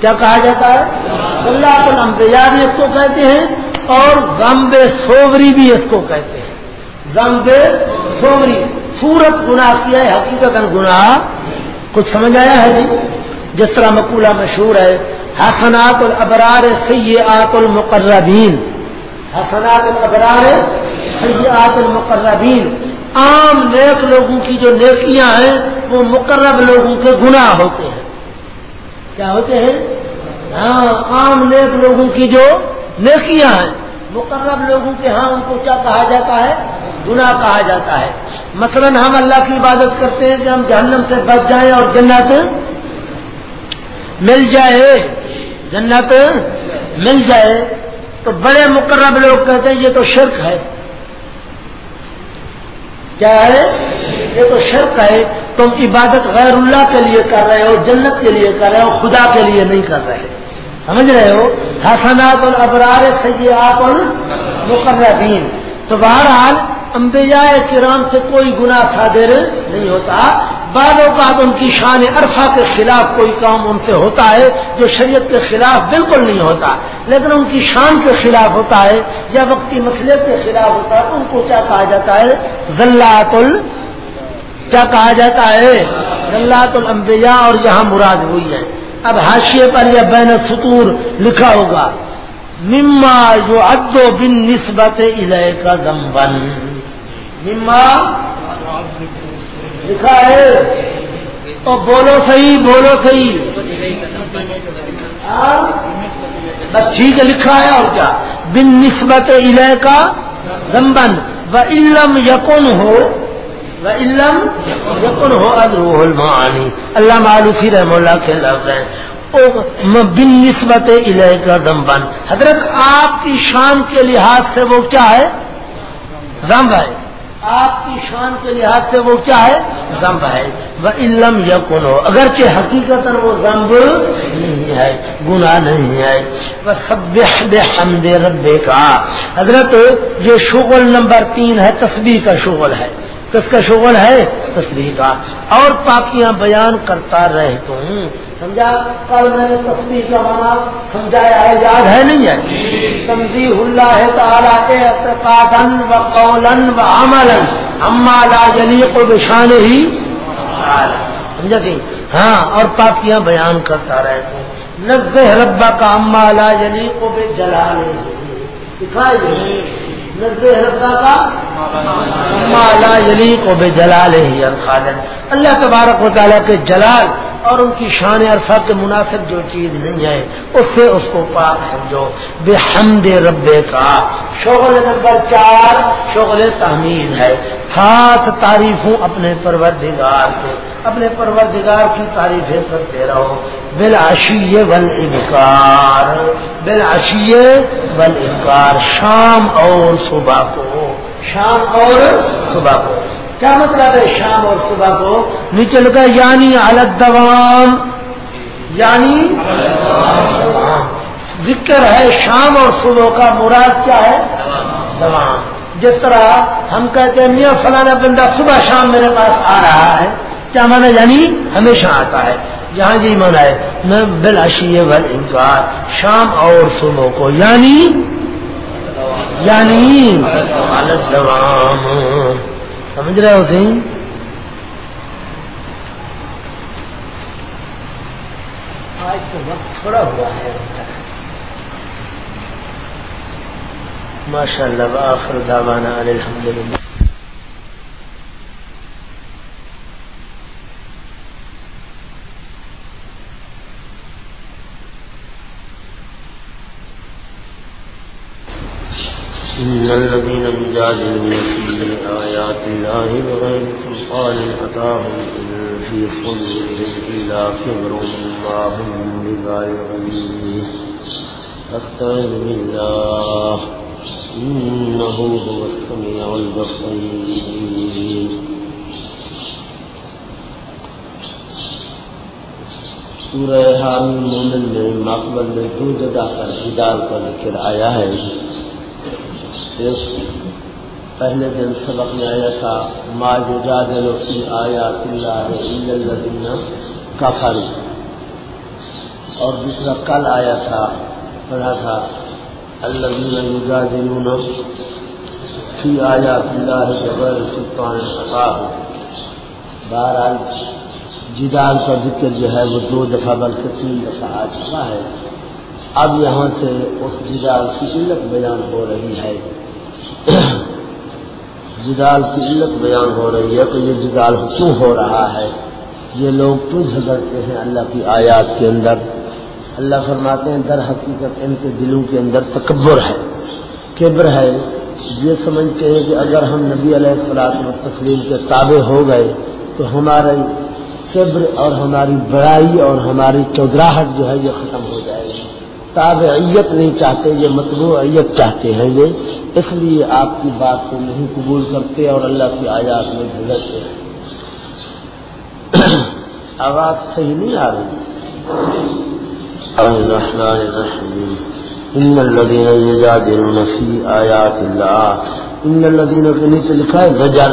کیا کہا جاتا ہے؟ غلات الانبیاء بھی اس کو کہتے ہیں اور غمب سوری بھی اس کو کہتے ہیں۔ غمب سوری سورت گناہ کیا ہے حقیقت گناہ۔ کچھ سمجھ آیا ہے جی؟ جس طرح مقولہ مشہور ہے، حسنات الابرار سیئات المقربین۔ حسنات الابرار سیئات المقربین۔ عام نیک لوگوں کی جو نیکیاں ہیں، وہ مقرب لوگوں کے گناہ ہوتے ہیں۔ کیا ہوتے ہیں؟ ہاں عام نیک لوگوں کی جو نیکیاں ہیں، مقرب لوگوں کے ہاں ان کو کیا کہا جاتا ہے؟ گناہ کہا جاتا ہے۔ مثلا ہم اللہ کی عبادت کرتے ہیں کہ ہم جہنم سے بچ جائیں اور جنت مل جائے۔ جنت مل جائے۔ تو بڑے مقرب لوگ کہتے ہیں، یہ تو شرک ہے۔ کیا ہے؟ یہ تو شرک ہے۔ تم عبادت غیر اللہ کے لیے کر رہے ہو، جنت کے لیے کر رہے ہو، خدا کے لیے نہیں کر رہے۔ سمجھ رہے ہو؟ حسنات الابرار سیاحت المقربین۔ تو بہرحال انبیاء کرام سے کوئی گناہ صادر نہیں ہوتا۔ بعض اوقات ان کی شان عرفہ کے خلاف کوئی کام ان سے ہوتا ہے جو شریعت کے خلاف بالکل نہیں ہوتا۔ لیکن ان کی شان کے خلاف ہوتا ہے یا وقتی مسئلے کے خلاف ہوتا ہے، ان کو کیا کہا جاتا ہے؟ ذلات ال کیا کہا جاتا ہے؟ ذلات الانبیاء اور یہاں مراد ہوئی ہے۔ اب حاشیے پر یا بین سطور لکھا ہوگا۔ مما جو ادو بن نسبت علیہ کا دمبن مما لکھا ہے۔ تو بولو صحیح بولو صحیح۔ ہاں؟ بس ٹھیک لکھا ہے اور کیا؟ بن نسبت علیہ کا دمبن و علم یقن ہو، و علم یقن ہو ادروح المعانی۔ اللہ معلوفی رحم اللہ کے لفظ ہیں۔ بن نسبت علیہ کا دمبن حضرت آپ کی شان کے لحاظ سے وہ کیا ہے؟ زمب ہے۔ آپ کی شان کے لحاظ سے وہ کیا ہے؟ زمب ہے۔ وہ علم یا ہو اگرچہ حقیقت وہ زمب نہیں ہے، گناہ نہیں ہے۔ وہ سب حمد رب کا حضرت، یہ شغل نمبر تین ہے تصویر کا شغل ہے۔ کس کا شغل ہے؟ تصویر کا۔ اور پاکیاں بیان کرتا رہتا ہوں۔ سمجھا؟ کل میں نے تصویر کا مانا سمجھایا ہے، یاد ہے نہیں ہے؟ سمجھی اللہ ہے تعالیٰ کے اعتقادن و قولن و عملن اما لا جلی کو بشان ہی سمجھا کہ؟ ہاں اور پاکیاں بیان کرتا رہتا ہوں نزہ ربا کا اما لا جلی کو بے جلال دکھائی نزے ربا کا اما لا کو بے جلال ہی اللہ تبارک و تعالیٰ کے جلال اور ان کی شان عرفہ کے مناسب جو چیز نہیں ہے، اس سے اس کو پاک سمجھو۔ بے حمد ربے کا شغل نمبر چار، شغل تحمید ہے۔ سات تعریفوں اپنے پروردگار کے۔ اپنے پروردگار کی تعریفیں کرتے رہو۔ بلاشی ول انکار بلاشی ول انکار شام اور صبح کو۔ شام اور صبح کو۔ کیا مطلب ہے شام اور صبح کو؟ نیچے لگا یعنی الگ دوام یعنی ذکر ہے شام اور صبح کا، مراد کیا ہے؟ دوام. جس طرح ہم کہتے ہیں، میاں فلانا بندہ صبح شام میرے پاس آ رہا ہے، کیا مانا یعنی ہمیشہ آتا ہے. جہاں جی مانا ہے، میں بلاشی بل انکار شام اور صبح کو یعنی؟ یعنی سمجھ رہے ہوتے ہیں آج تو وقت تھوڑا ہوا ہے۔ ماشاء اللہ آخر دعوانا الحمد للہ إن الذين يجادلون في آيات الله بغير سلطان أتاهم إن في صدورهم إلا كبر ما هم ببالغيه أستعين بالله إنه هو السميع البصير. سورہ حامل مومن میں مقبل میں دو جگہ پر ہدال کا ذکر آیا ہے۔ پیش کی پہلے دن سبق میں آیا تھا، ما جو جادل کی آیا اللہ کا اور دوسرا کل آیا تھا، پڑھا تھا اللہ الذين يجادلون في آيات الله بغير سلطان أتاه بہرحال، جدال کا ذکر جو ہے وہ دو دفعہ بلکہ تین دفعہ آ چکا ہے۔ اب یہاں سے اس جدال کی علت بیان ہو رہی ہے۔ جدال کی علت بیان ہو رہی ہے کہ یہ جدال کیوں ہو رہا ہے؟ یہ لوگ کیوں جھگڑتے ہیں اللہ کی آیات کے اندر؟ اللہ فرماتے ہیں در حقیقت ان کے دلوں کے اندر تکبر ہے۔ کبر ہے۔ یہ سمجھتے ہیں کہ اگر ہم نبی علیہ السلاط و تسلیم کے تابع ہو گئے تو ہمارے کبر اور ہماری بڑائی اور ہماری چودراہٹ جو ہے یہ ختم تابعیت نہیں چاہتے، یہ مطبوعیت چاہتے ہیں یہ۔ اس لیے آپ کی بات کو نہیں قبول کرتے اور اللہ کی آیات میں جھگڑتے ہیں۔ آواز صحیح نہیں آ رہی۔ الرحمن الرحيم إن الذين يجادلون في آيات الله الذين کے نیچے لکھا ہے زجر۔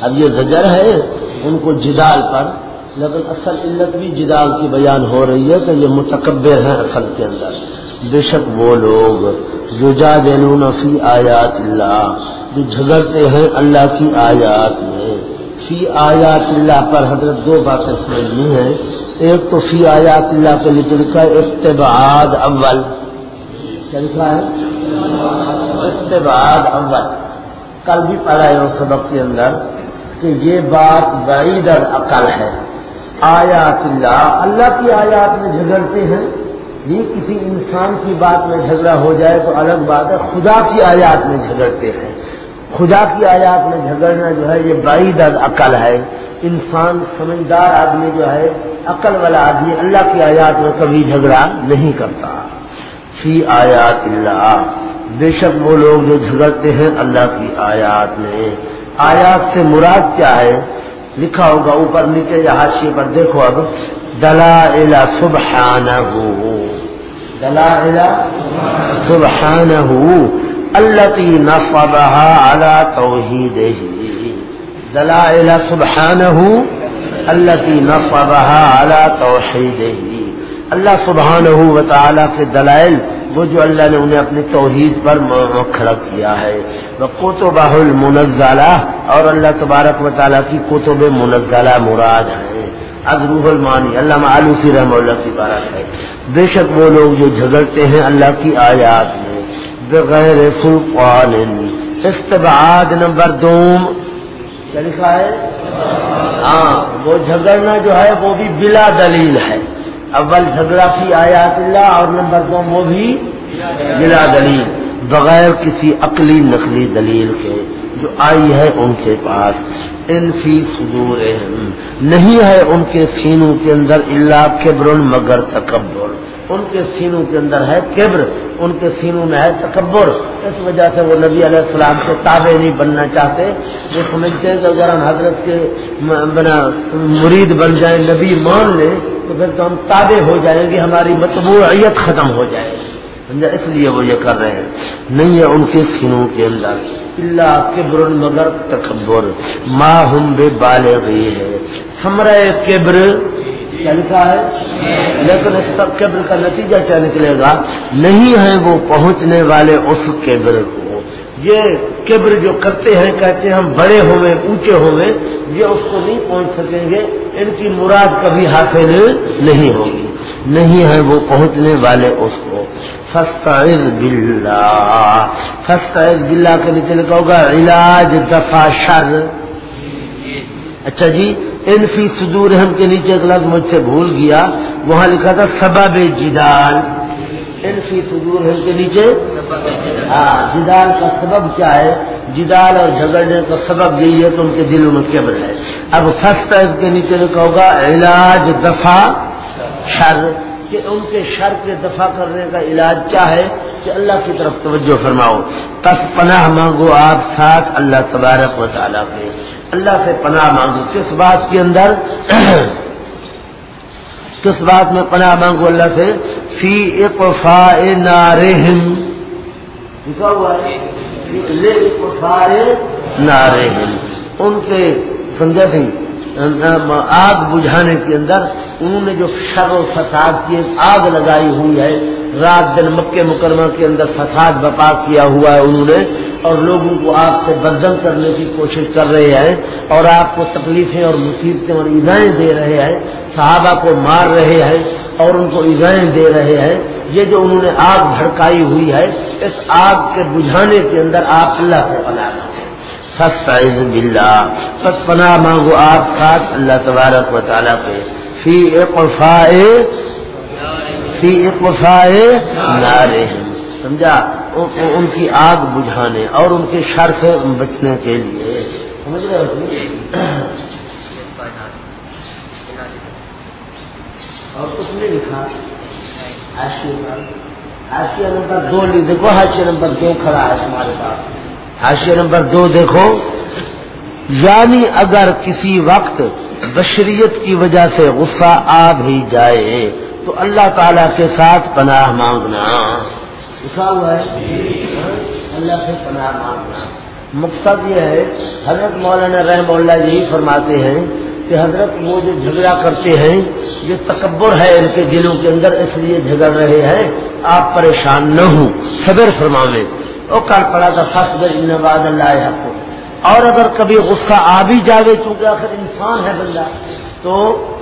اب یہ زجر ہے ان کو جدال پر۔ لیکن اصل علت بھی جدال کی بیان ہو رہی ہے کہ یہ متکبر ہیں اصل کے اندر۔ بے شک وہ لوگ جو جا فی آیات اللہ، جو جھگڑتے ہیں اللہ کی آیات میں۔ فی آیات اللہ پر حضرت دو باتیں سمجھنی ہیں۔ ایک تو فی آیات اللہ کے لیے لکھا ہے استبعاد اول۔ کیا لکھا ہے؟ استبعاد اول۔ کل بھی پڑھا ہے اس سبق کے اندر کہ یہ بات بعید عقل ہے۔ آیات اللہ اللہ کی آیات میں جھگڑتے ہیں، یہ کسی انسان کی بات میں جھگڑا ہو جائے تو الگ بات ہے، خدا کی آیات میں جھگڑتے ہیں۔ خدا کی آیات میں جھگڑنا جو ہے، یہ بعید عقل ہے۔ انسان سمجھدار آدمی جو ہے، عقل والا آدمی اللہ کی آیات میں کبھی جھگڑا نہیں کرتا۔ فی آیات اللہ بے شک وہ لوگ جو جھگڑتے ہیں اللہ کی آیات میں۔ آیات سے مراد کیا ہے؟ لکھا ہوگا اوپر نیچے یا حاشی پر دیکھو اب دلا الا سبحان دلا الا سبحان اللہ کی نفبہ اعلیٰ توحید دلائل سبحانہ التي نصبها على توحیده اللہ سبحانہ و تعالی کے دلائل وہ جو اللہ نے انہیں اپنی توحید پر کھڑا کیا ہے۔ وہ کوتبہ المنزلہ اور اللہ تبارک و تعالیٰ کی کتب منزلہ مراد ہے۔ اب روح المانی اللہ معلوسی رحم اللہ کی بارک ہے۔ بے شک وہ لوگ جو جھگڑتے ہیں اللہ کی آیات میں، بغیر سلطان استبعاد نمبر دوم کیا لکھا ہے؟ ہاں وہ جھگڑنا جو ہے وہ بھی بلا دلیل ہے۔ اول جھگڑا کی آیات اللہ اور نمبر دو وہ بھی بلا دلیل، بغیر کسی عقلی نقلی دلیل کے جو آئی ہے ان کے پاس۔ ان فی صدور نہیں ہے ان کے سینوں کے اندر اللہ کبر مگر تکبر۔ ان کے سینوں کے اندر ہے کبر، ان کے سینوں میں ہے تکبر۔ اس وجہ سے وہ نبی علیہ السلام کے تابع نہیں بننا چاہتے۔ وہ سمجھتے ہیں کہ اگر ہم حضرت کے بنا مرید بن جائیں، نبی مان لیں تو پھر تو ہم تابع ہو جائیں گے، ہماری مطبوعیت ختم ہو جائے سمجھا؟ اس لیے وہ یہ کر رہے ہیں۔ نہیں ہے ان کے سینوں کے اندر۔ اللہ کبر مگر تکبر۔ ماں ہم بے بالے گئی ہے سمرے کبر کیا لکھا ہے؟ لیکن اس سب قبر کا نتیجہ کیا نکلے گا؟ نہیں ہے وہ پہنچنے والے اس قبر کو۔ یہ قبر جو کرتے ہیں، کہتے ہیں ہم بڑے ہوئے، اونچے ہوئے، یہ اس کو نہیں پہنچ سکیں گے۔ ان کی مراد کبھی حاصل نہیں ہوگی۔ نہیں ہے وہ پہنچنے والے اس کو۔ فستعذ باللہ۔ فستعذ باللہ کے نیچے لکھا ہوگا، علاج دفاع شر۔ اچھا جی ان فی صدور ہم کے نیچے ایک لفظ مجھ سے بھول گیا۔ وہاں لکھا تھا، سبب جدال۔ ان فی صدور ہم کے نیچے ہاں جدال کا سبب کیا ہے؟ جدال اور جھگڑنے کا سبب یہی ہے تو ان کے دلوں میں کیبر ہے۔ اب فسٹ اس کے نیچے لکھا ہوگا، علاج دفاع شر، کہ ان کے شر کے دفاع کرنے کا علاج کیا ہے؟ کہ اللہ کی طرف توجہ فرماؤ۔ تس پناہ مانگو آپ ساتھ اللہ تبارک و تعالیٰ کے۔ اللہ سے پناہ مانگو۔ کس بات کے اندر؟ کس بات میں پناہ مانگو اللہ سے؟ فی اقفا نارہم۔ لکھا ہوا ہے۔ نارہم ان کے سمجھا تھی آگ بجھانے کے اندر انہوں نے جو شر و فساد کی، آگ لگائی ہوئی ہے۔ رات دن مکے مکرمہ کے اندر فساد بپا کیا ہوا ہے انہوں نے۔ اور لوگوں کو آپ سے بدم کرنے کی کوشش کر رہے ہیں۔ اور آپ کو تکلیفیں اور مصیبتیں اور ایزائیں دے رہے ہیں۔ صحابہ کو مار رہے ہیں اور ان کو ایزائیں دے رہے ہیں۔ یہ جو انہوں نے آگ بھڑکائی ہوئی ہے، اس آگ کے بجھانے کے اندر آپ اللہ سے پناہ سستائز بلّہ سس پناہ مانگو آپ ساتھ اللہ تبارک و تعالیٰ پہ فی ایک فی ایک نارے سمجھا؟ ان کی آگ بجھانے اور ان کے شر سے بچنے کے لیے۔ سمجھ رہے اور کچھ نہیں لکھا۔ ہاشیہ نمبر دو دیکھو ہاشیہ نمبر دو کھڑا ہے تمہارے پاس۔ ہاشیہ نمبر دو دیکھو۔ یعنی اگر کسی وقت بشریت کی وجہ سے غصہ آ بھی جائے، تو اللہ تعالی کے ساتھ پناہ مانگنا۔ لکھا ہوا ہے؟ اللہ سے پناہ مانگنا۔ مقصد یہ ہے، حضرت مولانا رحم اللہ یہی فرماتے ہیں کہ حضرت وہ جو جھگڑا کرتے ہیں، یہ تکبر ہے ان کے دلوں کے اندر، اس لیے جھگڑ رہے ہیں۔ آپ پریشان نہ ہوں۔ صبر فرماوے۔ وہ کل پڑا تھا فصل نواز اللہ کو اور اگر کبھی غصہ آ بھی جائے چونکہ آخر انسان ہے بندہ، تو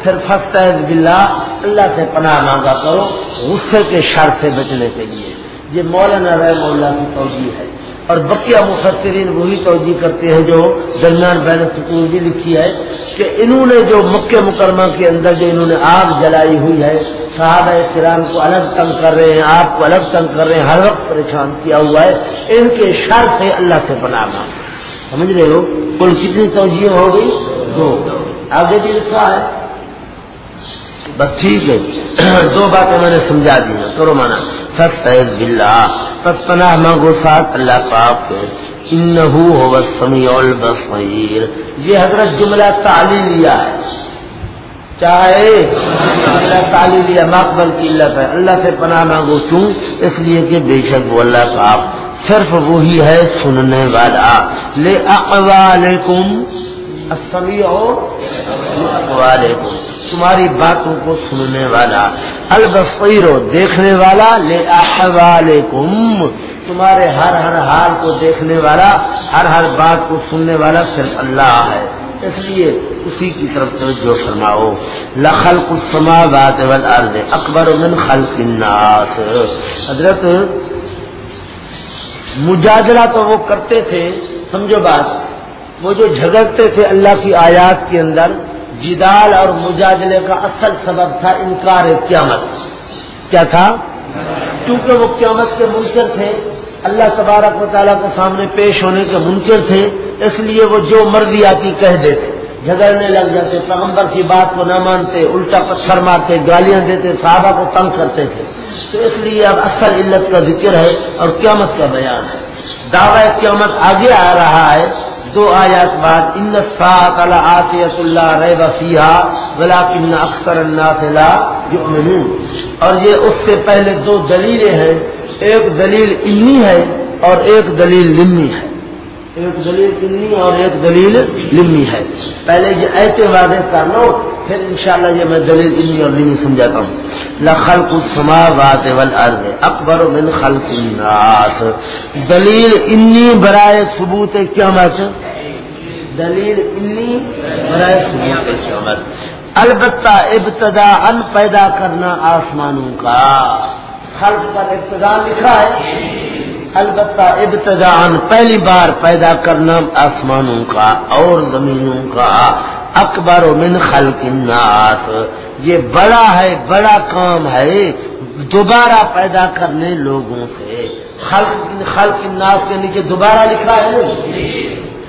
پھر فسٹ بلّہ اللہ سے پناہ مانگا کرو غصے کے شر سے بچنے کے لیے۔ یہ مولانا رحم اللہ کی توجہ ہے۔ اور بقیہ مفسرین وہی توجہ کرتے ہیں جو درمیان بین سکون بھی لکھی ہے کہ انہوں نے جو مکہ مکرمہ کے اندر جو انہوں نے آگ جلائی ہوئی ہے، صحابہ کرام کو الگ تنگ کر رہے ہیں، آپ کو الگ تنگ کر رہے ہیں، ہر وقت پریشان کیا ہوا ہے۔ ان کے شر سے اللہ سے بنانا سمجھ رہے ہو؟ کل کتنی توجہ ہو گئی دو۔ آگے بھی لکھا ہے۔ بس ٹھیک ہے۔ دو باتیں میں نے سمجھا دی ہیں۔ کرو مانا۔ سب بلّہ بس پناہ مانگو ساتھ اللہ پاک ہو سمی البصیر. یہ حضرت جملہ تعلیم لیا ہے. چاہے تعلیم لیا مقبل کی اللہ ہے. اللہ سے پناہ مانگو کیوں؟ اس لیے کہ بے شک وہ اللہ پاک صرف وہی ہے سننے والا. لے اقوالکم السمیع وعلیکم تمہاری باتوں کو سننے والا، البصیر دیکھنے والا، لے احوالکم، تمہارے ہر ہر حال کو دیکھنے والا، ہر ہر بات کو سننے والا صرف اللہ ہے۔ اس لیے اسی کی طرف توجہ فرماؤ۔ لخل کسما بات اکبر من خلق الناس۔ حضرت مجادلہ تو وہ کرتے تھے، سمجھو بات، وہ جو جھگڑتے تھے اللہ کی آیات کے اندر جدال اور مجادلے کا اصل سبب تھا انکار قیامت۔ کیا تھا؟ کیونکہ وہ قیامت کے منکر تھے۔ اللہ تبارک و تعالیٰ کے سامنے پیش ہونے کے منکر تھے۔ اس لیے وہ جو مرضی آتی کہہ دیتے۔ جھگڑنے لگ جاتے، پیغمبر کی بات کو نہ مانتے، الٹا پتھر مارتے، گالیاں دیتے، صحابہ کو تنگ کرتے تھے۔ تو اس لیے اب اصل علت کا ذکر ہے اور قیامت کا بیان ہے۔ دعوی قیامت آگے آ رہا ہے۔ دو آیات بعد ان آتیت اللہ رے وسیحا بلا کن اختر اللہ اور یہ اس سے پہلے دو دلیلیں ہیں، ایک دلیل علمی ہے اور ایک دلیل لمی ہے۔ ایک دلیل انی اور ایک دلیل لمی ہے۔ پہلے یہ ایسے واضح کر لو پھر انشاءاللہ یہ میں دلیل انی اور لمی سمجھاتا ہوں۔ لخل کچھ سما بات اکبر من خلق الناس۔ دلیل انی برائے ثبوت قیامت۔ دلیل انی برائے ثبوت قیامت۔ البتہ ابتدا ان پیدا کرنا آسمانوں کا۔ خلق پر ابتدا لکھا ہے۔ البتہ ابتدا پہلی بار پیدا کرنا آسمانوں کا اور زمینوں کا اکبر و من خلق الناس۔ یہ بڑا ہے، بڑا کام ہے۔ دوبارہ پیدا کرنے لوگوں سے۔ خلق خلق الناس کے نیچے دوبارہ لکھا ہے۔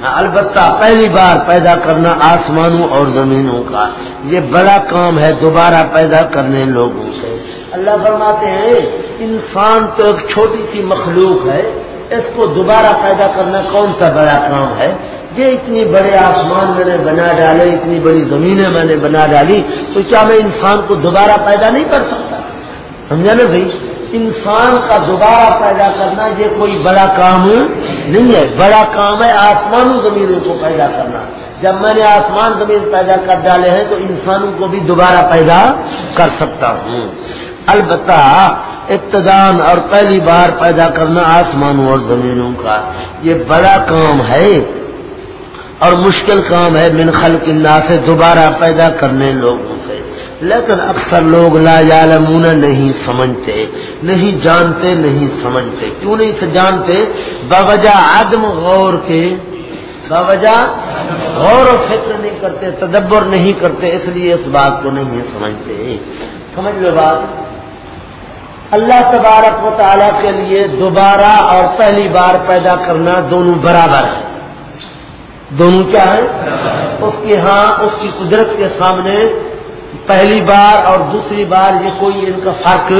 ہاں، البتہ پہلی بار پیدا کرنا آسمانوں اور زمینوں کا۔ یہ بڑا کام ہے، دوبارہ پیدا کرنے لوگوں سے۔ اللہ فرماتے ہیں انسان تو ایک چھوٹی سی مخلوق ہے، اس کو دوبارہ پیدا کرنا کون سا بڑا کام ہے؟ یہ اتنی بڑے آسمان میں نے بنا ڈالے، اتنی بڑی زمینیں میں نے بنا ڈالی، تو کیا میں انسان کو دوبارہ پیدا نہیں کر سکتا؟ سمجھا نا بھائی؟ انسان کا دوبارہ پیدا کرنا یہ کوئی بڑا کام نہیں ہے۔ بڑا کام ہے آسمان زمینوں کو پیدا کرنا۔ جب میں نے آسمان زمین پیدا کر ڈالے ہیں تو انسانوں کو بھی دوبارہ پیدا کر سکتا ہوں۔ البتہ ابتدان اور پہلی بار پیدا کرنا آسمانوں اور زمینوں کا یہ بڑا کام ہے اور مشکل کام ہے من خلق اللہ سے دوبارہ پیدا کرنے لوگوں سے۔ لیکن اکثر لوگ لا یعلمون، نہیں سمجھتے، نہیں جانتے، نہیں سمجھتے۔ کیوں نہیں جانتے؟ باوجہ عدم غور کے باوجہ غور و فکر نہیں کرتے، تدبر نہیں کرتے، اس لیے اس بات کو نہیں سمجھتے۔ سمجھ لو بات؟ اللہ تبارک و تعالیٰ کے لیے دوبارہ اور پہلی بار پیدا کرنا دونوں برابر ہیں۔ دونوں کیا ہیں؟ اس کے ہاں اس کی قدرت کے سامنے پہلی بار اور دوسری بار یہ کوئی ان کا فرق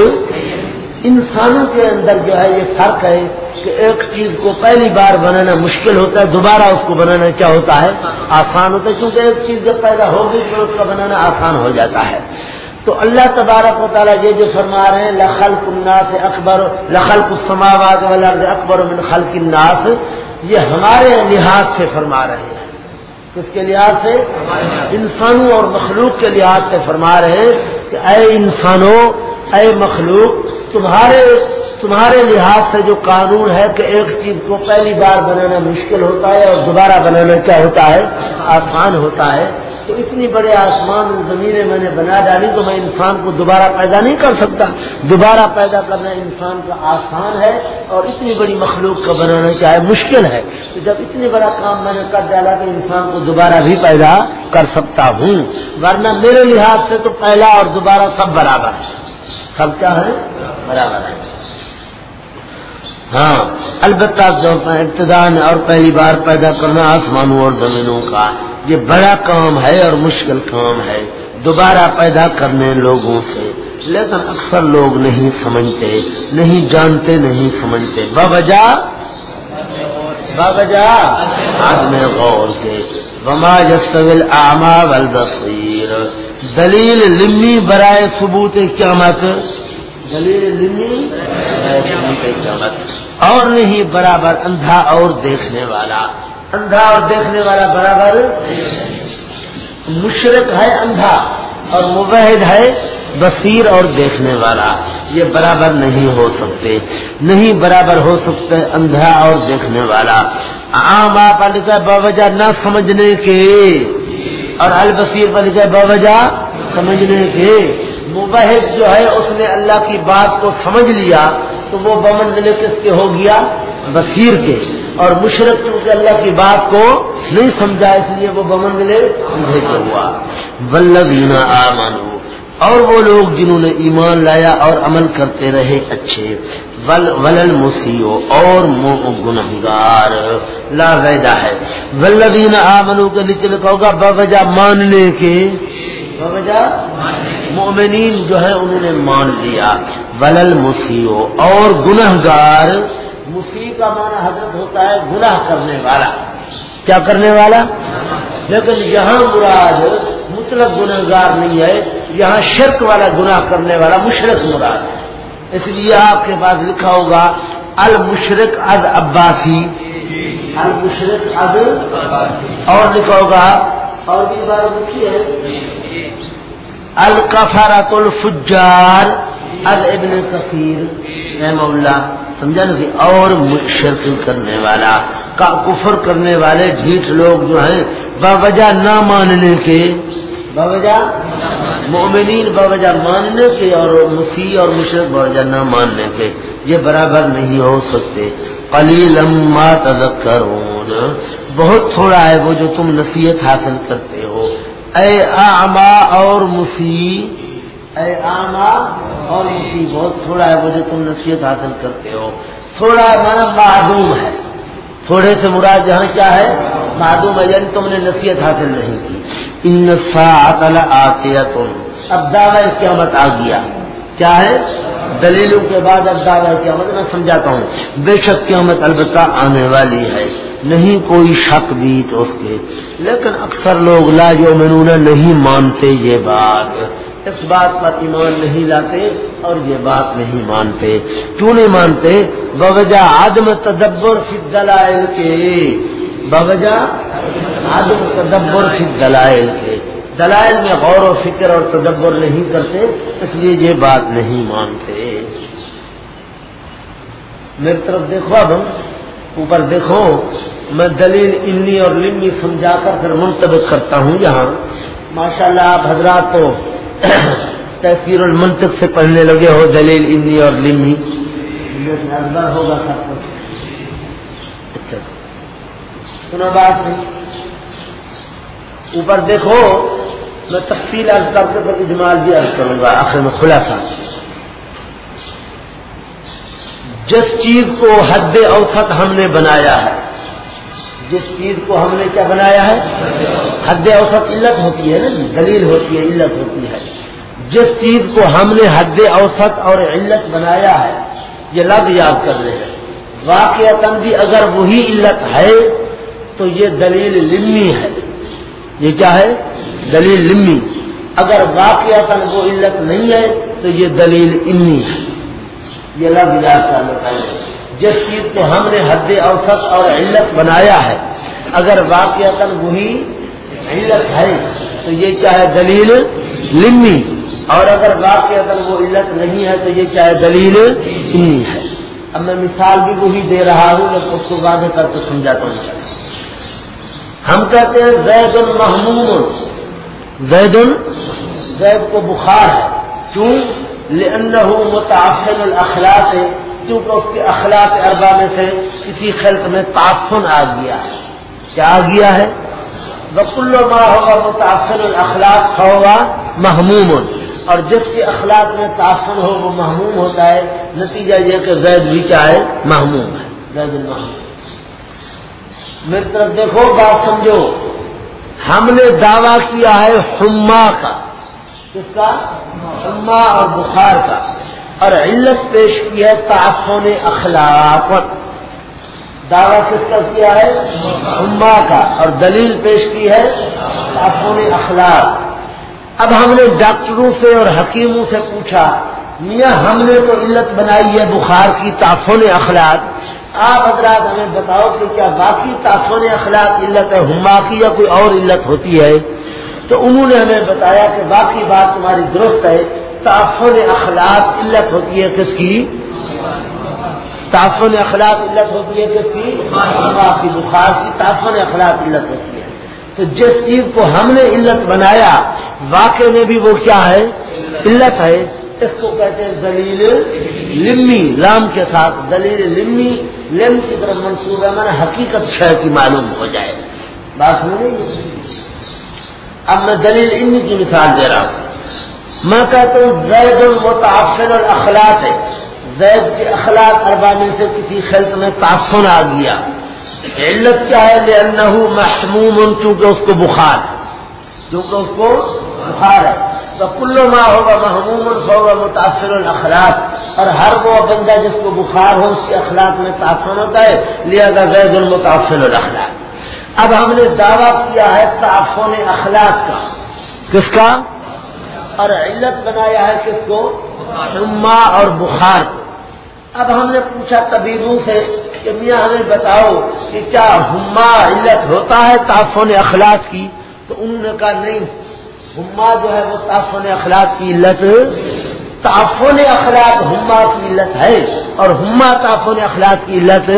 انسانوں کے اندر جو ہے یہ فرق ہے کہ ایک چیز کو پہلی بار بنانا مشکل ہوتا ہے، دوبارہ اس کو بنانا کیا ہوتا ہے؟ آسان ہوتا ہے، کیونکہ ایک چیز جب پیدا ہوگی تو اس کا بنانا آسان ہو جاتا ہے۔ تو اللہ تبارک و تعالیٰ یہ جو فرما رہے ہیں لخل الناس اکبر لخل السماوات والارض اکبر من خلق الناس، یہ ہمارے لحاظ سے فرما رہے ہیں۔ کس کے لحاظ سے؟ انسانوں اور مخلوق کے لحاظ سے فرما رہے ہیں کہ اے انسانوں، اے مخلوق تمہارے تمہارے لحاظ سے جو قانون ہے کہ ایک چیز کو پہلی بار بنانا مشکل ہوتا ہے اور دوبارہ بنانا کیا ہوتا ہے؟ آسان ہوتا ہے۔ تو اتنی بڑے آسمان زمینیں میں نے بنا ڈالی تو میں انسان کو دوبارہ پیدا نہیں کر سکتا۔ دوبارہ پیدا کرنا انسان کا آسان ہے اور اتنی بڑی مخلوق کا بنانا چاہے مشکل ہے۔ تو جب اتنی بڑا کام میں نے کر ڈالا تو انسان کو دوبارہ بھی پیدا کر سکتا ہوں۔ ورنہ میرے لحاظ سے تو پہلا اور دوبارہ سب برابر ہے۔ سب کیا ہے برابر ہے ہاں البتہ ابتدا اور پہلی بار پیدا کرنا آسمانوں اور زمینوں کا یہ بڑا کام ہے اور مشکل کام ہے۔ دوبارہ پیدا کرنے لوگوں سے۔ لیکن اکثر لوگ نہیں سمجھتے، نہیں جانتے، نہیں سمجھتے۔ بابجا بابجا آدمی غور سے۔ وما جسل آما والبصیر۔ دلیل لمی برائے ثبوت قیامت. دلیل لمی برائے ثبوت قیامت. اور نہیں برابر اندھا اور دیکھنے والا. اندھا اور دیکھنے والا برابر مشرق ہے اندھا اور مبحد ہے بصیر اور دیکھنے والا. یہ برابر نہیں ہو سکتے. نہیں برابر ہو سکتے اندھا اور دیکھنے والا. عام آپ لکھا باوجہ نہ سمجھنے کے اور البصیر پر لکھا باوجہ سمجھنے کے مبحث جو ہے اس نے اللہ کی بات کو سمجھ لیا تو وہ بمنزل کس کے ہو گیا؟ بصیر کے۔ اور مشرق کیونکہ اللہ کی بات کو نہیں سمجھا، اس لیے وہ بمنزل کے ہوا۔ ولدینہ آمانو اور وہ لوگ جنہوں نے ایمان لایا اور عمل کرتے رہے اچھے ولل مسیو اور گنہگار۔ لا ویدا ہے۔ ولدین آمنو کے نیچے لکھا ہوگا، بوجہ ماننے کے۔ بوجہ مومنین جو ہے انہوں نے مان لیا۔ ولل مسیو اور گنہ گار مسیح کا معنی حضرت ہوتا ہے گناہ کرنے والا۔ کیا کرنے والا؟ لیکن یہاں مراد مطلب گناہ گار نہیں ہے۔ یہاں شرک والا گناہ کرنے والا مشرق مراد ہے۔ اس لیے آپ کے پاس لکھا ہوگا المشرق از عباسی۔ المشرق از اور لکھا ہوگا، اور بھی بات لکھی ہے۔ الکفرت الفجار از ابن کثیر۔ رحم اللہ سمجھا نا کہ اور شرک کرنے والا، کا کفر کرنے والے ڈھیٹ لوگ جو ہیں باوجہ نہ ماننے کے باوجہ مومنین باوجہ ماننے کے اور مسیح اور مشرق باوجہ نہ ماننے کے، یہ برابر نہیں ہو سکتے۔ علی لما تذکرون۔ بہت تھوڑا ہے وہ جو تم نصیحت حاصل کرتے ہو۔ اے آما اور مسیح، اے آما اور مسیح، بہت تھوڑا ہے وہ جو تم نصیحت حاصل کرتے ہو۔ تھوڑا مانا معدوم ہے۔ تھوڑے سے مراد جہاں کیا ہے؟ معدوم ہے یعنی تم نے نصیحت حاصل نہیں کی۔ ان سات آتے تم اب دعوی قیامت آ گیا۔ کیا ہے؟ دلیلوں کے بعد اب دعوی قیامت میں سمجھاتا ہوں۔ بے شک قیامت البتہ آنے والی ہے۔ نہیں کوئی شک بھی تو اس کے۔ لیکن اکثر لوگ لا جو نہیں مانتے یہ بات۔ اس بات پر ایمان نہیں لاتے اور یہ بات نہیں مانتے۔ کیوں نہیں مانتے؟ بوجہ عدم تدبر فی دلائل کے۔ بوجہ عدم تدبر فی دلائل کے۔ دلائل میں غور و فکر اور تدبر نہیں کرتے، اس لیے یہ بات نہیں مانتے۔ میری طرف دیکھو اب اوپر دیکھو، میں دلیل انی اور لمی سمجھا کر پھر منتبت کرتا ہوں یہاں۔ ماشاء اللہ آپ حضرات تو تحصیر المنطق سے پڑھنے لگے ہو دلیل انی اور لمی ہوگا سب کچھ اچھا۔ سنا بات نہیں اوپر دیکھو، میں تفصیل عرض کر کے پھر اجمال بھی عرض کروں گا، آخر میں خلاصہ۔ جس چیز کو حد اوسط ہم نے بنایا ہے جس چیز کو ہم نے کیا بنایا ہے؟ حد اوسط علت ہوتی ہے نا جی، دلیل ہوتی ہے، علت ہوتی ہے۔ جس چیز کو ہم نے حد اوسط اور علت بنایا ہے، یہ لفظ یاد کر رہے ہیں۔ واقع بھی اگر وہی علت ہے، تو یہ دلیل لمی ہے۔ یہ کیا ہے؟ دلیل لمی۔ اگر واقع وہ علت نہیں ہے، تو یہ دلیل امی ہے۔ یہ لفظ یاد کر لیتا ہے جس چیز کو ہم نے حد اوسط اور علت بنایا ہے، اگر واقع وہی علت ہے، تو یہ چاہے دلیل لمی، اور اگر واقع وہ علت نہیں ہے، تو یہ چاہے دلیل امی ہے۔ اب میں مثال بھی وہی دے رہا ہوں، میں اس کو واضح کر کے سمجھاتا ہوں۔ ہم کہتے ہیں زید المحموم زید زید کو بخار ہے۔ کیوں؟ متاثر الاخلاق۔ ہے کیونکہ اس کے اخلاق اربا میں سے کسی خلق میں تعفن آ گیا ہے۔ کیا آ گیا ہے؟ بکل ماں ہوگا متاثر الاخلاق ہوگا محموم اور جس کے اخلاق میں تعفن ہو وہ محموم ہوتا ہے۔ نتیجہ یہ کہ زید بھی کیا ہے؟ محموم ہے۔ زید المحموم میری طرف دیکھو، بات سمجھو۔ ہم نے دعویٰ کیا ہے حما کا۔ کس کا؟ حما اور بخار کا۔ اور علت پیش کی ہے تعفن اخلاق. دعویٰ کس کا کیا ہے؟ حما کا. اور دلیل پیش کی ہے تعفن اخلاق. اب ہم نے ڈاکٹروں سے اور حکیموں سے پوچھا، میاں ہم نے تو علت بنائی ہے بخار کی تعفن اخلاق. آپ حضرات ہمیں بتاؤ کہ کیا باقی تعفن اخلاق علت ہے ہما کی یا کوئی اور علت ہوتی ہے؟ تو انہوں نے ہمیں بتایا کہ باقی بات تمہاری درست ہے تعفن اخلاق علت ہوتی ہے کس کی؟ تعفن اخلاق علت ہوتی ہے کس کی؟ کی بخار کی تعفن اخلاق علت ہوتی ہے۔ تو جس چیز کو ہم نے علت بنایا واقع میں بھی وہ کیا ہے؟ علت ہے۔ اس کو کہتے ہیں دلیل لمی، لام کے ساتھ۔ دلیل لمی، لم کی طرف منصوبہ میں نے حقیقت شہ کی معلوم ہو جائے۔ بات ہو گئی اب میں دلیل امی کی مثال دے رہا ہوں۔ میں کہتا ہوں زید المتافن اور اخلاق ہے۔ زید کے اخلاق اربانی سے کسی خلط میں تعفن آ گیا۔ علت کیا ہے؟ لے محموم چونکہ اس کو بخار کیونکہ اس کو بخار ہے۔ تو کلو ماں ہوگا محموم ہوگا متاثر الاخلاق۔ اور ہر وہ بندہ جس کو بخار ہو، اس کے اخلاق میں تعفن ہوتا ہے۔ لیا گا غیر المتاثر الاخلاق۔ اب ہم نے دعویٰ کیا ہے تعفن اخلاق کا۔ کس کا؟ اور علت بنایا ہے کس کو؟ ہما اور بخار اب ہم نے پوچھا طبیبوں سے کہ میاں ہمیں بتاؤ کہ کیا ہما علت ہوتا ہے تعفن اخلاق کی؟ تو انہوں نے کہا نہیں ہما جو ہے وہ تعفن اخلاق کی علت تعفن اخلاق ہما کی علت ہے اور ہما تعفن اخلاق کی علت